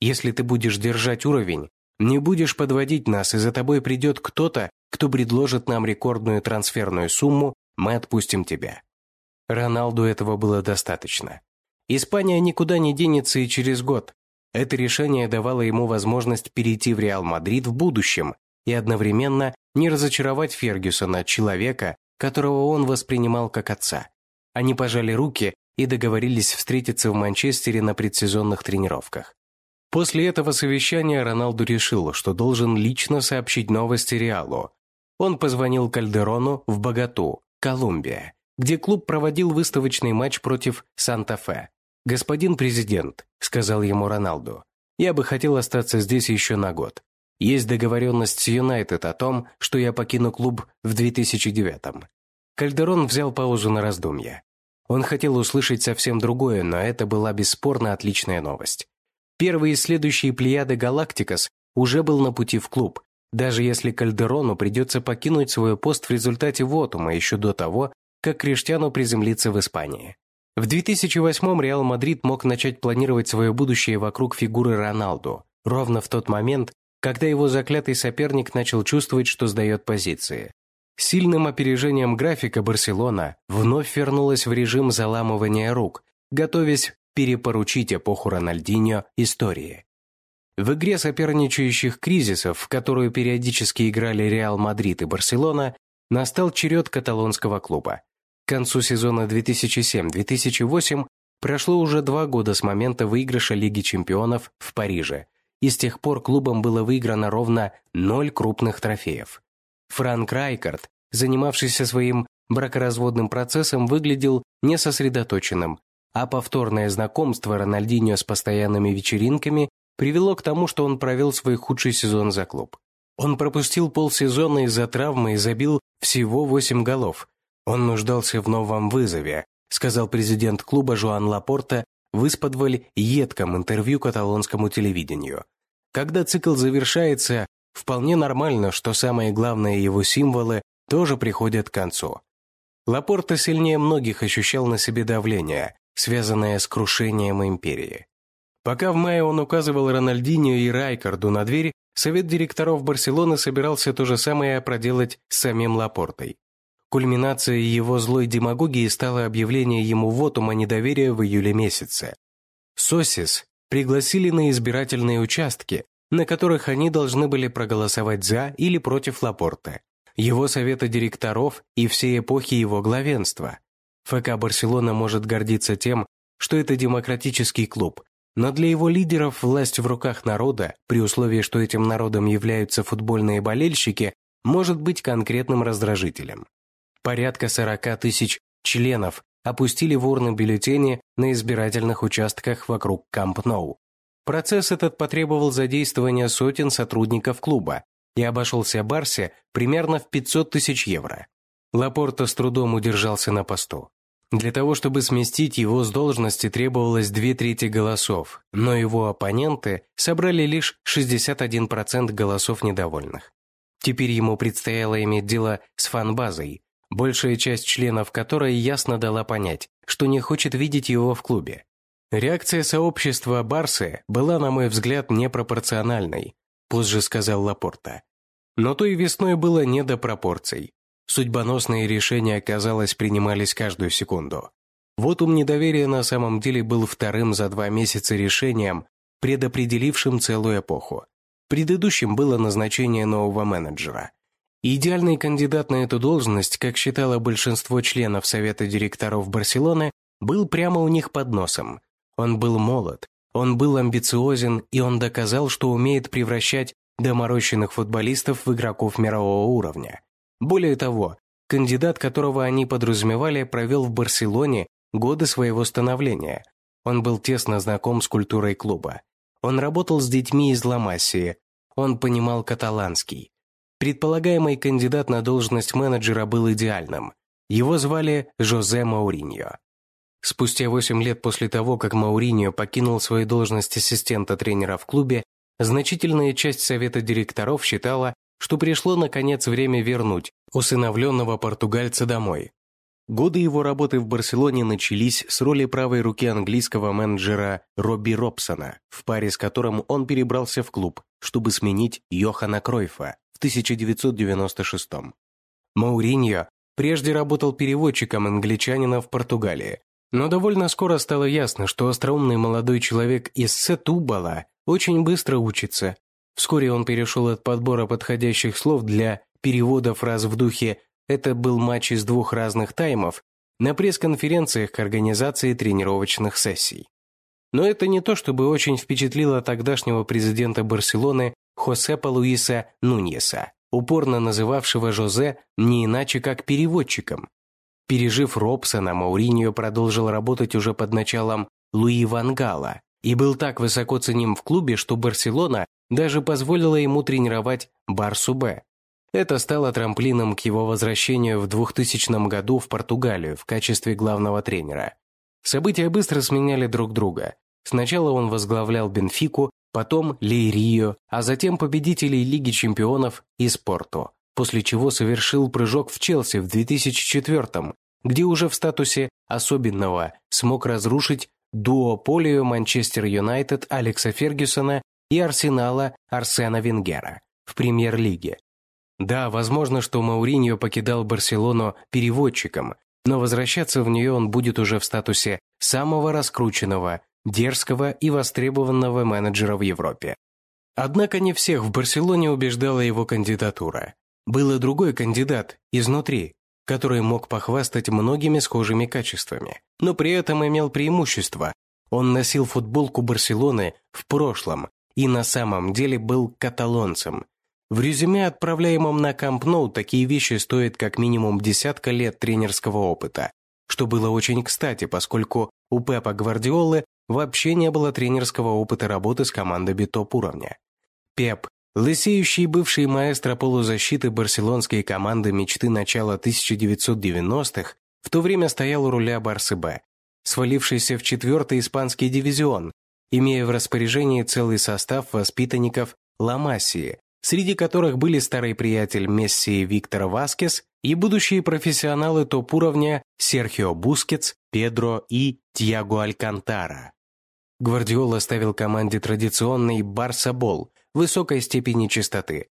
Если ты будешь держать уровень, не будешь подводить нас, и за тобой придет кто-то, кто предложит нам рекордную трансферную сумму, мы отпустим тебя». Роналду этого было достаточно. Испания никуда не денется и через год. Это решение давало ему возможность перейти в Реал Мадрид в будущем и одновременно не разочаровать Фергюсона, человека, которого он воспринимал как отца. Они пожали руки и договорились встретиться в Манчестере на предсезонных тренировках. После этого совещания Роналду решил, что должен лично сообщить новости Реалу. Он позвонил Кальдерону в Богату, Колумбия, где клуб проводил выставочный матч против Санта-Фе. «Господин президент», – сказал ему Роналду, – «я бы хотел остаться здесь еще на год. Есть договоренность с Юнайтед о том, что я покину клуб в 2009-м». Кальдерон взял паузу на раздумье. Он хотел услышать совсем другое, но это была бесспорно отличная новость. Первый из следующей плеяды Галактикас уже был на пути в клуб, даже если Кальдерону придется покинуть свой пост в результате вотума еще до того, как Криштиану приземлится в Испании. В 2008-м Реал Мадрид мог начать планировать свое будущее вокруг фигуры Роналду, ровно в тот момент, когда его заклятый соперник начал чувствовать, что сдает позиции. Сильным опережением графика Барселона вновь вернулась в режим заламывания рук, готовясь перепоручить эпоху Рональдиньо истории. В игре соперничающих кризисов, в которую периодически играли Реал Мадрид и Барселона, настал черед каталонского клуба. К концу сезона 2007-2008 прошло уже два года с момента выигрыша Лиги чемпионов в Париже, и с тех пор клубом было выиграно ровно ноль крупных трофеев. Франк Райкард, занимавшийся своим бракоразводным процессом, выглядел несосредоточенным, а повторное знакомство Рональдиньо с постоянными вечеринками привело к тому, что он провел свой худший сезон за клуб. Он пропустил полсезона из-за травмы и забил всего 8 голов. Он нуждался в новом вызове, сказал президент клуба Жуан Лапорта в едком интервью каталонскому телевидению. Когда цикл завершается, вполне нормально, что самые главные его символы тоже приходят к концу. Лапорта сильнее многих ощущал на себе давление, связанное с крушением империи. Пока в мае он указывал Рональдинho и Райкарду на дверь, совет директоров Барселоны собирался то же самое проделать с самим Лапортой. Кульминацией его злой демагогии стало объявление ему вотума недоверия в июле месяце. СОСИС пригласили на избирательные участки, на которых они должны были проголосовать за или против Лапорта, его совета директоров и всей эпохи его главенства. ФК «Барселона» может гордиться тем, что это демократический клуб, но для его лидеров власть в руках народа, при условии, что этим народом являются футбольные болельщики, может быть конкретным раздражителем. Порядка 40 тысяч членов опустили в урны бюллетени на избирательных участках вокруг Камп Ноу. Процесс этот потребовал задействования сотен сотрудников клуба и обошелся Барсе примерно в 500 тысяч евро. Лапорта с трудом удержался на посту. Для того, чтобы сместить его с должности, требовалось две трети голосов, но его оппоненты собрали лишь 61% голосов недовольных. Теперь ему предстояло иметь дело с фанбазой, большая часть членов которой ясно дала понять, что не хочет видеть его в клубе. Реакция сообщества Барсы была, на мой взгляд, непропорциональной, позже сказал Лапорта. Но той весной было не до пропорций. Судьбоносные решения, казалось, принимались каждую секунду. Вот ум недоверия на самом деле был вторым за два месяца решением, предопределившим целую эпоху. Предыдущим было назначение нового менеджера. Идеальный кандидат на эту должность, как считало большинство членов Совета директоров Барселоны, был прямо у них под носом. Он был молод, он был амбициозен, и он доказал, что умеет превращать доморощенных футболистов в игроков мирового уровня. Более того, кандидат, которого они подразумевали, провел в Барселоне годы своего становления. Он был тесно знаком с культурой клуба. Он работал с детьми из Ламасии. Он понимал каталанский. Предполагаемый кандидат на должность менеджера был идеальным. Его звали Жозе Мауриньо. Спустя 8 лет после того, как Мауриньо покинул свою должность ассистента тренера в клубе, значительная часть совета директоров считала, что пришло наконец время вернуть усыновленного португальца домой. Годы его работы в Барселоне начались с роли правой руки английского менеджера Робби Робсона, в паре с которым он перебрался в клуб, чтобы сменить Йохана Кройфа в 1996 -м. Мауриньо прежде работал переводчиком англичанина в Португалии, но довольно скоро стало ясно, что остроумный молодой человек из Сетубала очень быстро учится Вскоре он перешел от подбора подходящих слов для перевода фраз в духе «это был матч из двух разных таймов» на пресс-конференциях к организации тренировочных сессий. Но это не то, чтобы очень впечатлило тогдашнего президента Барселоны Хосепа Луиса Нуньеса, упорно называвшего Жозе не иначе как переводчиком. Пережив Робсона, Мауриньо продолжил работать уже под началом Луи Ван Гала и был так высоко ценим в клубе, что Барселона даже позволила ему тренировать Барсу Б. Это стало трамплином к его возвращению в 2000 году в Португалию в качестве главного тренера. События быстро сменяли друг друга. Сначала он возглавлял Бенфику, потом Лейрио, а затем победителей Лиги чемпионов и Спорту, после чего совершил прыжок в Челси в 2004 где уже в статусе особенного смог разрушить дуополию Манчестер Юнайтед Алекса Фергюсона и Арсенала Арсена Венгера в премьер-лиге, да, возможно, что Мауриньо покидал Барселону переводчиком, но возвращаться в нее он будет уже в статусе самого раскрученного, дерзкого и востребованного менеджера в Европе. Однако не всех в Барселоне убеждала его кандидатура. Был и другой кандидат, изнутри, который мог похвастать многими схожими качествами, но при этом имел преимущество. Он носил футболку Барселоны в прошлом и на самом деле был каталонцем, в резюме, отправляемом на Камп Ноу, такие вещи стоят как минимум десятка лет тренерского опыта, что было очень кстати, поскольку у Пепа Гвардиолы вообще не было тренерского опыта работы с командами топ-уровня. Пеп, лысеющий бывший маэстро полузащиты барселонской команды мечты начала 1990-х, в то время стоял у руля Барсы Б, свалившийся в четвертый испанский дивизион, имея в распоряжении целый состав воспитанников Ла Масии, среди которых были старый приятель Месси Виктор Васкес и будущие профессионалы топ-уровня Серхио Бускетс, Педро и Тьяго Алькантара. Гвардиола ставил команде традиционный барсабол высокой степени чистоты.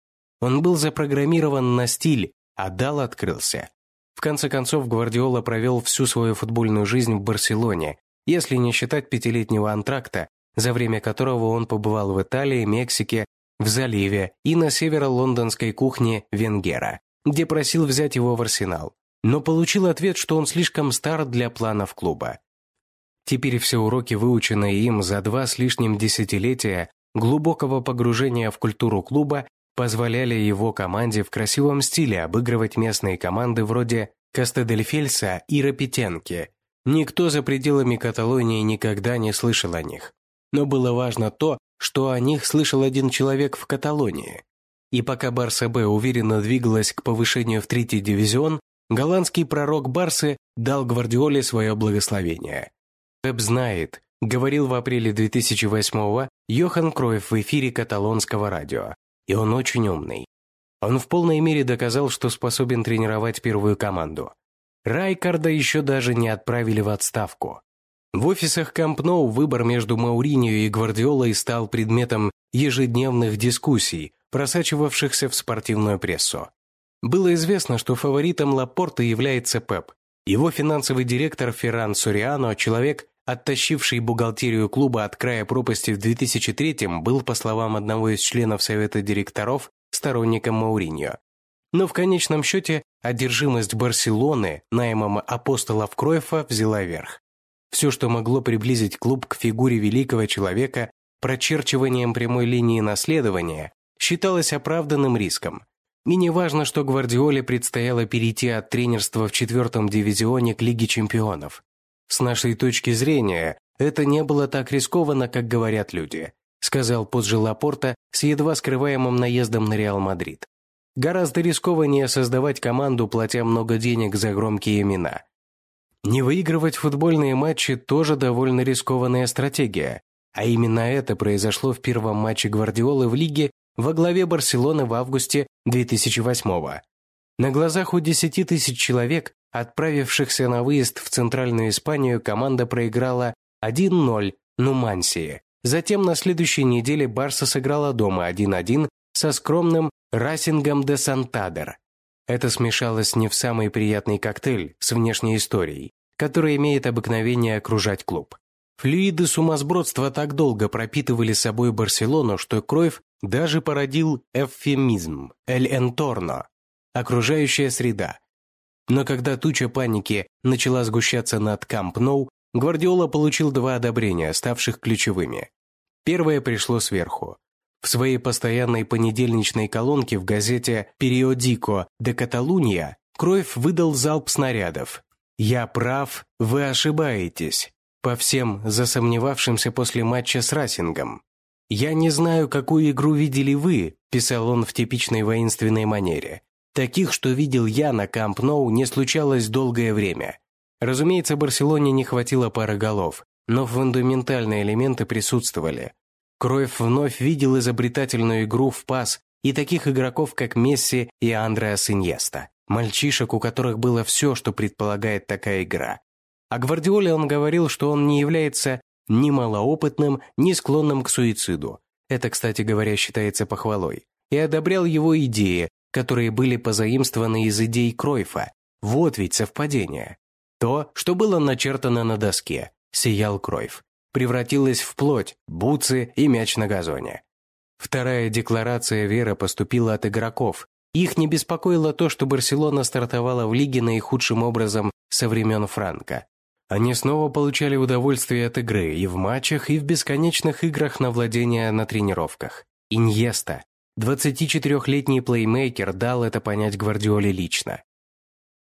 Он был запрограммирован на стиль, а дал открылся. В конце концов, Гвардиола провел всю свою футбольную жизнь в Барселоне, если не считать пятилетнего антракта, за время которого он побывал в Италии, Мексике, в заливе и на северо-лондонской кухне Венгера, где просил взять его в арсенал, но получил ответ, что он слишком стар для планов клуба. Теперь все уроки, выученные им за два с лишним десятилетия глубокого погружения в культуру клуба, позволяли его команде в красивом стиле обыгрывать местные команды вроде Кастедельфельса и Рапетенки. Никто за пределами Каталонии никогда не слышал о них. Но было важно то, что о них слышал один человек в Каталонии. И пока Барса Б уверенно двигалась к повышению в третий дивизион, голландский пророк Барсы дал Гвардиоле свое благословение. «Пеп знает», — говорил в апреле 2008-го Йохан Кроев в эфире каталонского радио. И он очень умный. Он в полной мере доказал, что способен тренировать первую команду. Райкарда еще даже не отправили в отставку. В офисах Камп Ноу выбор между Мауриньо и Гвардиолой стал предметом ежедневных дискуссий, просачивавшихся в спортивную прессу. Было известно, что фаворитом Лапорта является Пеп. Его финансовый директор Ферран Сориано, человек, оттащивший бухгалтерию клуба от края пропасти в 2003-м, был, по словам одного из членов совета директоров, сторонником Мауриньо. Но в конечном счете одержимость Барселоны наймом апостолов Кройфа взяла верх. Все, что могло приблизить клуб к фигуре великого человека, прочерчиванием прямой линии наследования, считалось оправданным риском. И не что Гвардиоле предстояло перейти от тренерства в четвертом дивизионе к Лиге чемпионов. С нашей точки зрения, это не было так рискованно, как говорят люди, сказал позже Лапорта с едва скрываемым наездом на Реал Мадрид. Гораздо рискованнее создавать команду, платя много денег за громкие имена. Не выигрывать футбольные матчи тоже довольно рискованная стратегия, а именно это произошло в первом матче Гвардиолы в лиге во главе Барселоны в августе 2008-го. На глазах у 10 тысяч человек, отправившихся на выезд в Центральную Испанию, команда проиграла 1-0 Нумансии. Затем на следующей неделе Барса сыграла дома 1-1 со скромным Расингом де Сантадер. Это смешалось не в самый приятный коктейль с внешней историей, который имеет обыкновение окружать клуб. Флюиды сумасбродства так долго пропитывали собой Барселону, что Кройф даже породил эвфемизм «эль энторно» – окружающая среда. Но когда туча паники начала сгущаться над Камп Ноу, Гвардиола получил два одобрения, ставших ключевыми. Первое пришло сверху. В своей постоянной понедельничной колонке в газете «Периодико де Каталуния» Кроев выдал залп снарядов. «Я прав, вы ошибаетесь», по всем засомневавшимся после матча с Расингом. «Я не знаю, какую игру видели вы», писал он в типичной воинственной манере. «Таких, что видел я на Камп Ноу, не случалось долгое время. Разумеется, Барселоне не хватило пары голов, но фундаментальные элементы присутствовали. Кроев вновь видел изобретательную игру в пас и таких игроков, как Месси и Андреас Иньеста. Мальчишек, у которых было все, что предполагает такая игра. О Гвардиоле он говорил, что он не является ни малоопытным, ни склонным к суициду. Это, кстати говоря, считается похвалой. И одобрял его идеи, которые были позаимствованы из идей Кройфа. Вот ведь совпадение. То, что было начертано на доске, сиял Кройф, превратилось в плоть, бутсы и мяч на газоне. Вторая декларация веры поступила от игроков. Их не беспокоило то, что Барселона стартовала в лиге наихудшим образом со времен Франка. Они снова получали удовольствие от игры и в матчах, и в бесконечных играх на владение на тренировках. Иньеста, 24-летний плеймейкер, дал это понять Гвардиоле лично.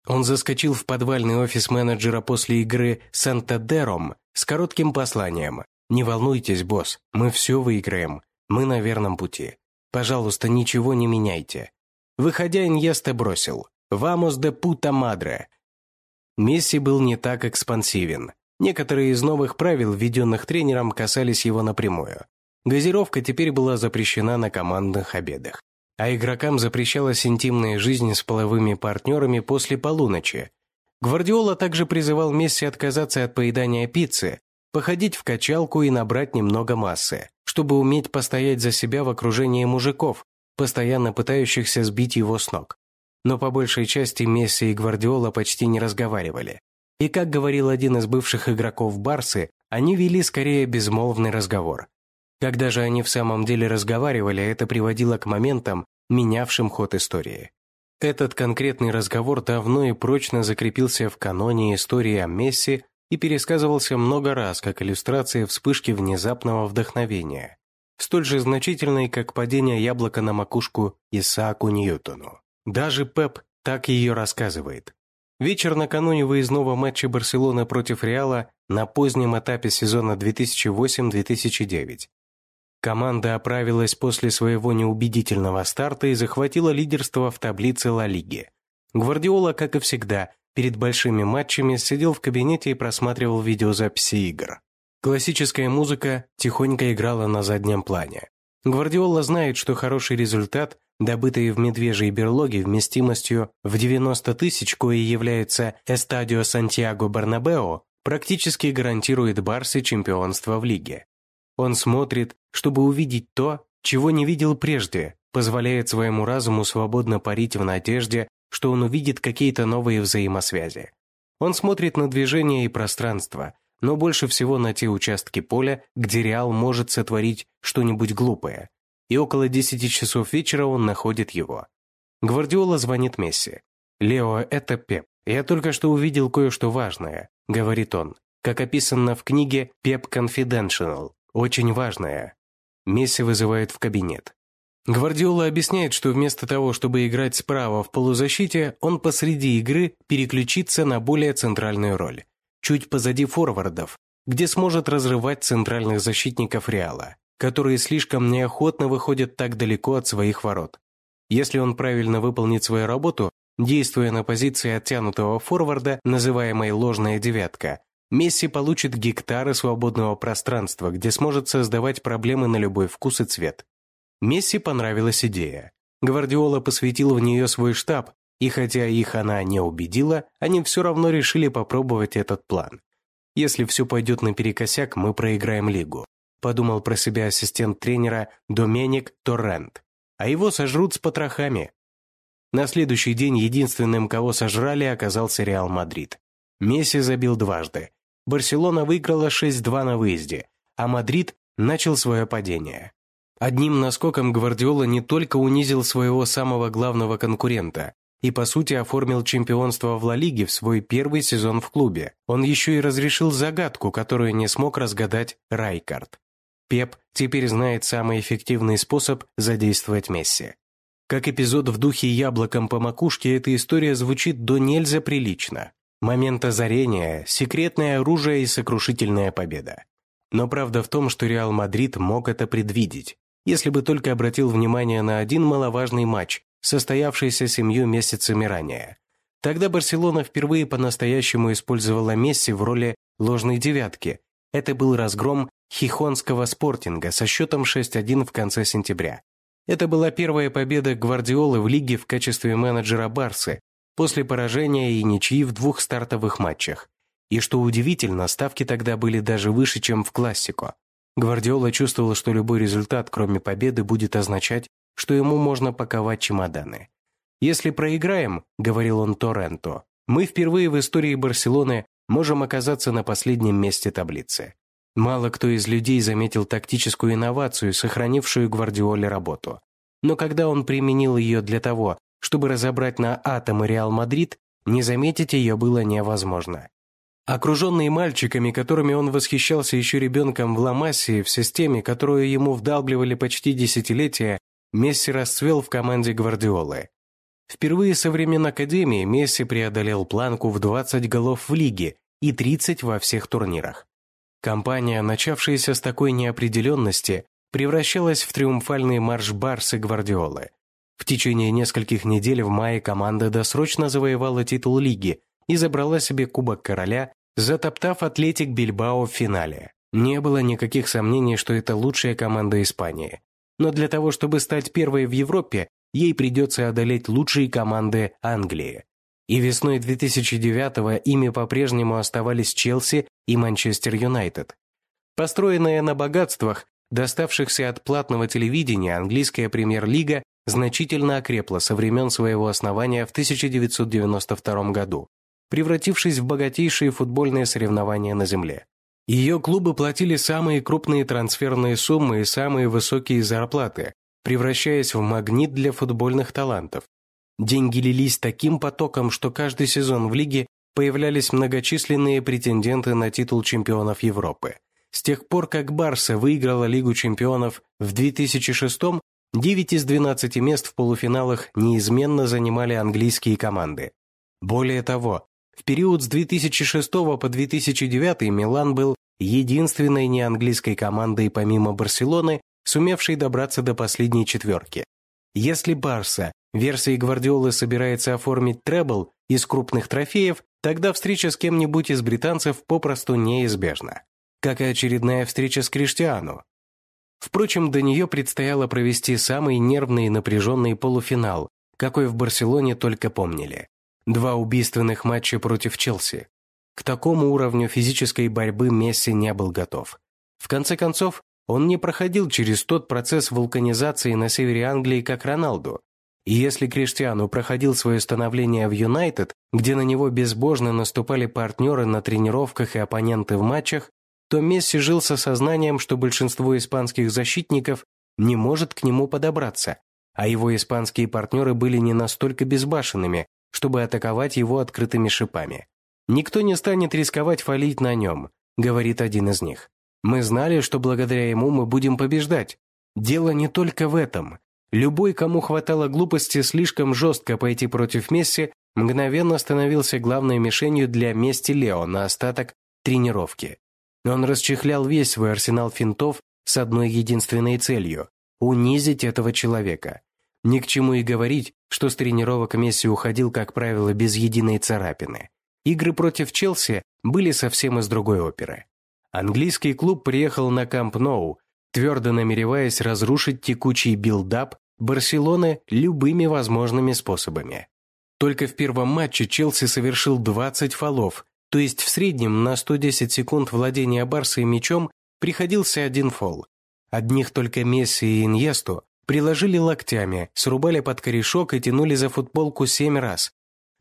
Он заскочил в подвальный офис менеджера после игры «Сантадером» с коротким посланием. «Не волнуйтесь, босс, мы все выиграем. Мы на верном пути. Пожалуйста, ничего не меняйте». Выходя, Иньеста бросил «Вамос де пута мадре». Месси был не так экспансивен. Некоторые из новых правил, введенных тренером, касались его напрямую. Газировка теперь была запрещена на командных обедах а игрокам запрещалась интимная жизнь с половыми партнерами после полуночи. Гвардиола также призывал Месси отказаться от поедания пиццы, походить в качалку и набрать немного массы, чтобы уметь постоять за себя в окружении мужиков, постоянно пытающихся сбить его с ног. Но по большей части Месси и Гвардиола почти не разговаривали. И как говорил один из бывших игроков Барсы, они вели скорее безмолвный разговор, когда же они в самом деле разговаривали, это приводило к моментам, менявшим ход истории. Этот конкретный разговор давно и прочно закрепился в каноне истории о Месси и пересказывался много раз как иллюстрация вспышки внезапного вдохновения, столь же значительной, как падение яблока на макушку Исааку Ньютону. Даже Пеп так ее рассказывает. Вечер накануне выездного матча Барселоны против Реала на позднем этапе сезона 2008-2009 Команда оправилась после своего неубедительного старта и захватила лидерство в таблице Ла Лиги. Гвардиола, как и всегда, перед большими матчами сидел в кабинете и просматривал видеозаписи игр. Классическая музыка тихонько играла на заднем плане. Гвардиола знает, что хороший результат, добытый в медвежьей берлоге вместимостью в 90 тысяч, кое является Эстадио Сантьяго Барнабео, практически гарантирует Барсе чемпионство в лиге. Он смотрит, чтобы увидеть то, чего не видел прежде, позволяет своему разуму свободно парить в надежде, что он увидит какие-то новые взаимосвязи. Он смотрит на движение и пространство, но больше всего на те участки поля, где Реал может сотворить что-нибудь глупое. И около 10 часов вечера он находит его. Гвардиола звонит Месси. «Лео, это Пеп. Я только что увидел кое-что важное», — говорит он, как описано в книге «Пеп Confidential». Очень важное. Месси вызывает в кабинет. Гвардиола объясняет, что вместо того, чтобы играть справа в полузащите, он посреди игры переключится на более центральную роль, чуть позади форвардов, где сможет разрывать центральных защитников Реала, которые слишком неохотно выходят так далеко от своих ворот. Если он правильно выполнит свою работу, действуя на позиции оттянутого форварда, называемой «ложная девятка», Месси получит гектары свободного пространства, где сможет создавать проблемы на любой вкус и цвет. Месси понравилась идея. Гвардиола посвятил в нее свой штаб, и хотя их она не убедила, они все равно решили попробовать этот план. Если все пойдет наперекосяк, мы проиграем лигу, подумал про себя ассистент тренера Доменик Торрент. А его сожрут с потрохами. На следующий день единственным, кого сожрали, оказался Реал Мадрид. Месси забил дважды, Барселона выиграла 6-2 на выезде, а Мадрид начал свое падение. Одним наскоком Гвардиола не только унизил своего самого главного конкурента, и, по сути, оформил чемпионство в Ла Лиге в свой первый сезон в клубе. Он еще и разрешил загадку, которую не смог разгадать Райкард. Пеп теперь знает самый эффективный способ задействовать Месси. Как эпизод в духе «Яблоком по макушке» эта история звучит донельзя прилично. Момент озарения, секретное оружие и сокрушительная победа. Но правда в том, что Реал Мадрид мог это предвидеть, если бы только обратил внимание на один маловажный матч, состоявшийся семью месяцами ранее. Тогда Барселона впервые по-настоящему использовала Месси в роли ложной девятки. Это был разгром хихонского спортинга со счетом 6-1 в конце сентября. Это была первая победа Гвардиолы в лиге в качестве менеджера Барсы после поражения и ничьи в двух стартовых матчах. И что удивительно, ставки тогда были даже выше, чем в классику. Гвардиола чувствовал, что любой результат, кроме победы, будет означать, что ему можно паковать чемоданы. «Если проиграем», — говорил он Торренто, «мы впервые в истории Барселоны можем оказаться на последнем месте таблицы». Мало кто из людей заметил тактическую инновацию, сохранившую Гвардиоле работу. Но когда он применил ее для того, чтобы разобрать на атомы Реал Мадрид, не заметить ее было невозможно. Окруженный мальчиками, которыми он восхищался еще ребенком в Ламасии, в системе, которую ему вдалбливали почти десятилетия, Месси расцвел в команде Гвардиолы. Впервые со времен Академии Месси преодолел планку в 20 голов в лиге и 30 во всех турнирах. Компания, начавшаяся с такой неопределенности, превращалась в триумфальный марш Барсы Гвардиолы. В течение нескольких недель в мае команда досрочно завоевала титул лиги и забрала себе Кубок Короля затоптав Атлетик Бильбао в финале. Не было никаких сомнений, что это лучшая команда Испании. Но для того, чтобы стать первой в Европе, ей придется одолеть лучшие команды Англии. И весной 2009-го ими по-прежнему оставались Челси и Манчестер Юнайтед. Построенная на богатствах, доставшихся от платного телевидения, английская премьер-лига значительно окрепла со времен своего основания в 1992 году превратившись в богатейшие футбольные соревнования на Земле. Ее клубы платили самые крупные трансферные суммы и самые высокие зарплаты, превращаясь в магнит для футбольных талантов. Деньги лились таким потоком, что каждый сезон в лиге появлялись многочисленные претенденты на титул чемпионов Европы. С тех пор, как Барса выиграла Лигу чемпионов в 2006-м, 9 из 12 мест в полуфиналах неизменно занимали английские команды. Более того, в период с 2006 по 2009 Милан был единственной неанглийской командой помимо Барселоны, сумевшей добраться до последней четверки. Если Барса версией Гвардиолы собирается оформить требл из крупных трофеев, тогда встреча с кем-нибудь из британцев попросту неизбежна. Как и очередная встреча с Криштиану. Впрочем, до нее предстояло провести самый нервный и напряженный полуфинал, какой в Барселоне только помнили. Два убийственных матча против Челси. К такому уровню физической борьбы Месси не был готов. В конце концов, он не проходил через тот процесс вулканизации на севере Англии, как Роналду. И если Криштиану проходил свое становление в Юнайтед, где на него безбожно наступали партнеры на тренировках и оппоненты в матчах, то Месси жил со сознанием, что большинство испанских защитников не может к нему подобраться, а его испанские партнеры были не настолько безбашенными, чтобы атаковать его открытыми шипами. «Никто не станет рисковать фалить на нем», — говорит один из них. «Мы знали, что благодаря ему мы будем побеждать. Дело не только в этом. Любой, кому хватало глупости слишком жестко пойти против Месси, мгновенно становился главной мишенью для мести Лео на остаток тренировки. Он расчехлял весь свой арсенал финтов с одной единственной целью – унизить этого человека. Ни к чему и говорить, что с тренировок Месси уходил, как правило, без единой царапины. Игры против Челси были совсем из другой оперы. Английский клуб приехал на Камп Ноу, твердо намереваясь разрушить текучий build-up Барселоны любыми возможными способами. Только в первом матче Челси совершил 20 фолов, то есть в среднем на 110 секунд владения Барсой мячом приходился один фол. Одних только Месси и Иньесту Приложили локтями, срубали под корешок и тянули за футболку семь раз.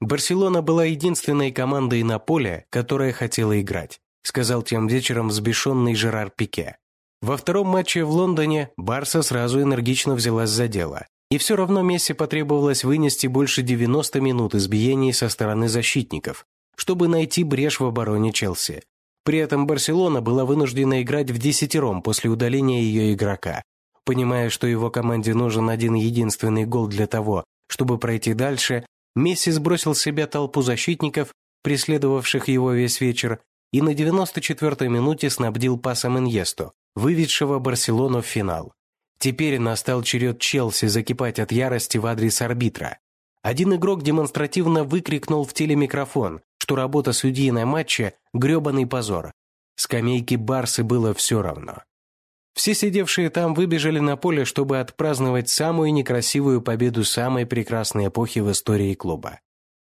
Барселона была единственной командой на поле, которая хотела играть, сказал тем вечером взбешенный Жерар Пике. Во втором матче в Лондоне Барса сразу энергично взялась за дело. И все равно Месси потребовалось вынести больше 90 минут избиений со стороны защитников, чтобы найти брешь в обороне Челси. При этом Барселона была вынуждена играть в десятером после удаления ее игрока. Понимая, что его команде нужен один единственный гол для того, чтобы пройти дальше, Месси сбросил с себя толпу защитников, преследовавших его весь вечер, и на 94-й минуте снабдил пасом Иньесту, выведшего Барселону в финал. Теперь настал черед Челси закипать от ярости в адрес арбитра. Один игрок демонстративно выкрикнул в телемикрофон, что работа судьи на матче – гребаный позор. Скамейке Барсы было все равно. Все сидевшие там выбежали на поле, чтобы отпраздновать самую некрасивую победу самой прекрасной эпохи в истории клуба.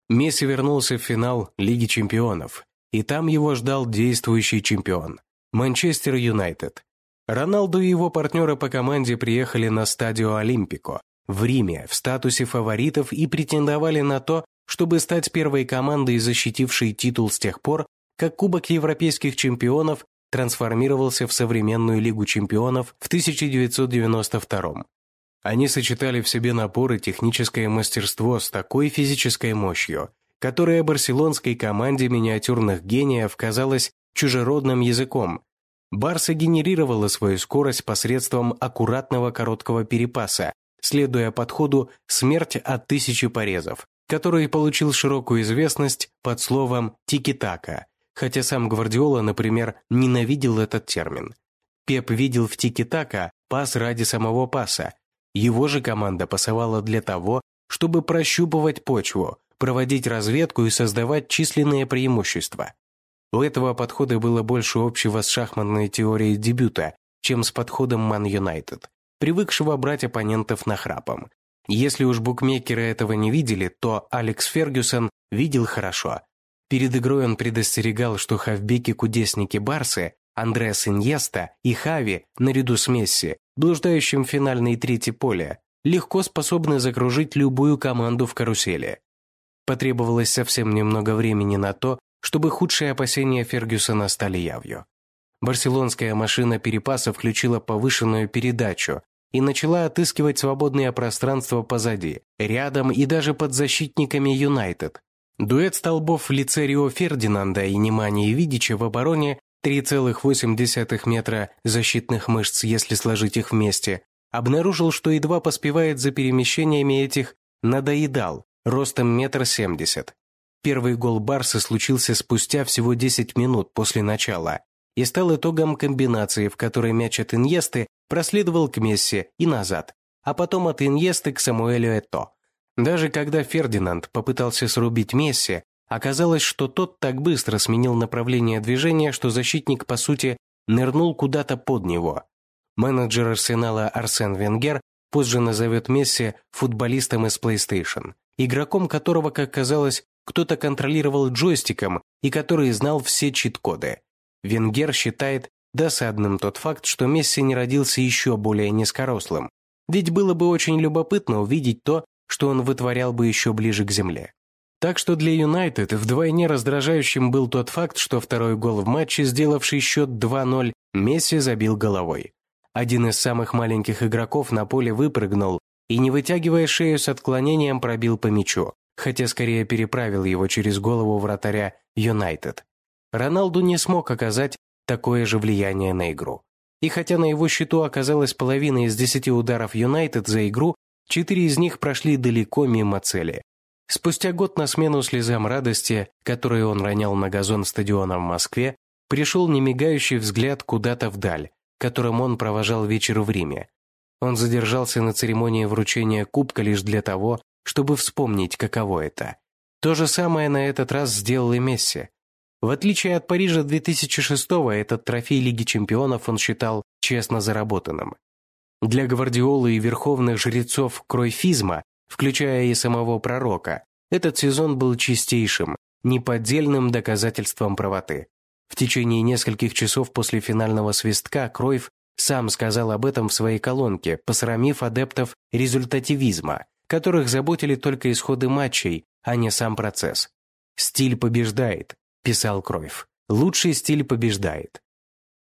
Месси вернулся в финал Лиги чемпионов, и там его ждал действующий чемпион – Манчестер Юнайтед. Роналду и его партнеры по команде приехали на стадио Олимпико в Риме в статусе фаворитов и претендовали на то, чтобы стать первой командой, защитившей титул с тех пор, как Кубок Европейских чемпионов трансформировался в современную Лигу чемпионов в 1992 Они сочетали в себе напор и техническое мастерство с такой физической мощью, которая барселонской команде миниатюрных гениев казалась чужеродным языком. Барса генерировала свою скорость посредством аккуратного короткого перепаса, следуя подходу «смерть от тысячи порезов», который получил широкую известность под словом «тики-така», хотя сам Гвардиола, например, ненавидел этот термин. Пеп видел в тики-така пас ради самого паса. Его же команда пасовала для того, чтобы прощупывать почву, проводить разведку и создавать численные преимущества. У этого подхода было больше общего с шахматной теорией дебюта, чем с подходом Ман Юнайтед, привыкшего брать оппонентов нахрапом. Если уж букмекеры этого не видели, то Алекс Фергюсон видел хорошо. Перед игрой он предостерегал, что хавбеки-кудесники Барсы, Андреас Иньеста и Хави, наряду с Месси, блуждающим в финальной трети поля, легко способны закружить любую команду в карусели. Потребовалось совсем немного времени на то, чтобы худшие опасения Фергюсона стали явью. Барселонская машина перепаса включила повышенную передачу и начала отыскивать свободное пространство позади, рядом и даже под защитниками Юнайтед, Дуэт столбов в лице Рио Фердинанда и Немани Видича в обороне 3,8 метра защитных мышц, если сложить их вместе, обнаружил, что едва поспевает за перемещениями этих надоедал, ростом метр семьдесят. Первый гол Барса случился спустя всего 10 минут после начала и стал итогом комбинации, в которой мяч от Иньесты проследовал к Месси и назад, а потом от Иньесты к Самуэлю Это. Даже когда Фердинанд попытался срубить Месси, оказалось, что тот так быстро сменил направление движения, что защитник, по сути, нырнул куда-то под него. Менеджер Арсенала Арсен Венгер позже назовет Месси футболистом из PlayStation, игроком которого, как казалось, кто-то контролировал джойстиком и который знал все чит-коды. Венгер считает досадным тот факт, что Месси не родился еще более низкорослым, ведь было бы очень любопытно увидеть то, что он вытворял бы еще ближе к земле. Так что для Юнайтед вдвойне раздражающим был тот факт, что второй гол в матче, сделавший счет 2-0, Месси забил головой. Один из самых маленьких игроков на поле выпрыгнул и, не вытягивая шею с отклонением, пробил по мячу, хотя скорее переправил его через голову вратаря Юнайтед. Роналду не смог оказать такое же влияние на игру. И хотя на его счету оказалась половина из десяти ударов Юнайтед за игру, Четыре из них прошли далеко мимо цели. Спустя год на смену слезам радости, которые он ронял на газон стадиона в Москве, пришел немигающий взгляд куда-то вдаль, которым он провожал вечер в Риме. Он задержался на церемонии вручения кубка лишь для того, чтобы вспомнить, каково это. То же самое на этот раз сделал и Месси. В отличие от Парижа 2006-го, этот трофей Лиги чемпионов он считал честно заработанным. Для Гвардиолы и верховных жрецов кройфизма, включая и самого пророка, этот сезон был чистейшим, неподдельным доказательством правоты. В течение нескольких часов после финального свистка Кройф сам сказал об этом в своей колонке, посрамив адептов результативизма, которых заботили только исходы матчей, а не сам процесс. «Стиль побеждает», – писал Кройф. «Лучший стиль побеждает».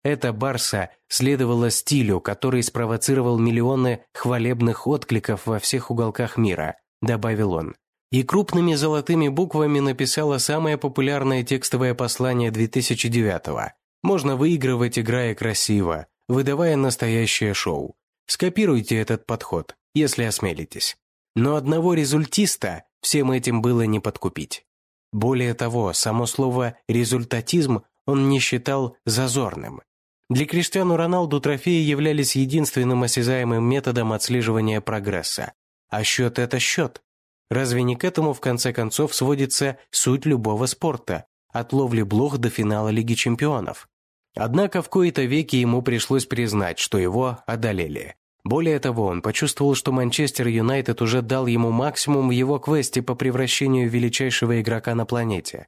Эта Барса следовала стилю, который спровоцировал миллионы хвалебных откликов во всех уголках мира, добавил он. И крупными золотыми буквами написала самое популярное текстовое послание 2009-го. Можно выигрывать, играя красиво, выдавая настоящее шоу. Скопируйте этот подход, если осмелитесь. Но одного результиста всем этим было не подкупить. Более того, само слово «результатизм» он не считал зазорным. Для Криштиану Роналду трофеи являлись единственным осязаемым методом отслеживания прогресса. А счет – это счет. Разве не к этому, в конце концов, сводится суть любого спорта, от ловли блох до финала Лиги чемпионов? Однако в кои-то веки ему пришлось признать, что его одолели. Более того, он почувствовал, что Манчестер Юнайтед уже дал ему максимум в его квесте по превращению величайшего игрока на планете.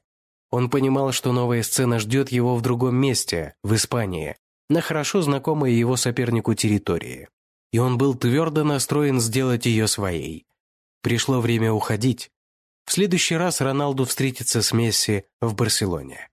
Он понимал, что новая сцена ждет его в другом месте, в Испании, на хорошо знакомой его сопернику территории. И он был твердо настроен сделать ее своей. Пришло время уходить. В следующий раз Роналду встретится с Месси в Барселоне.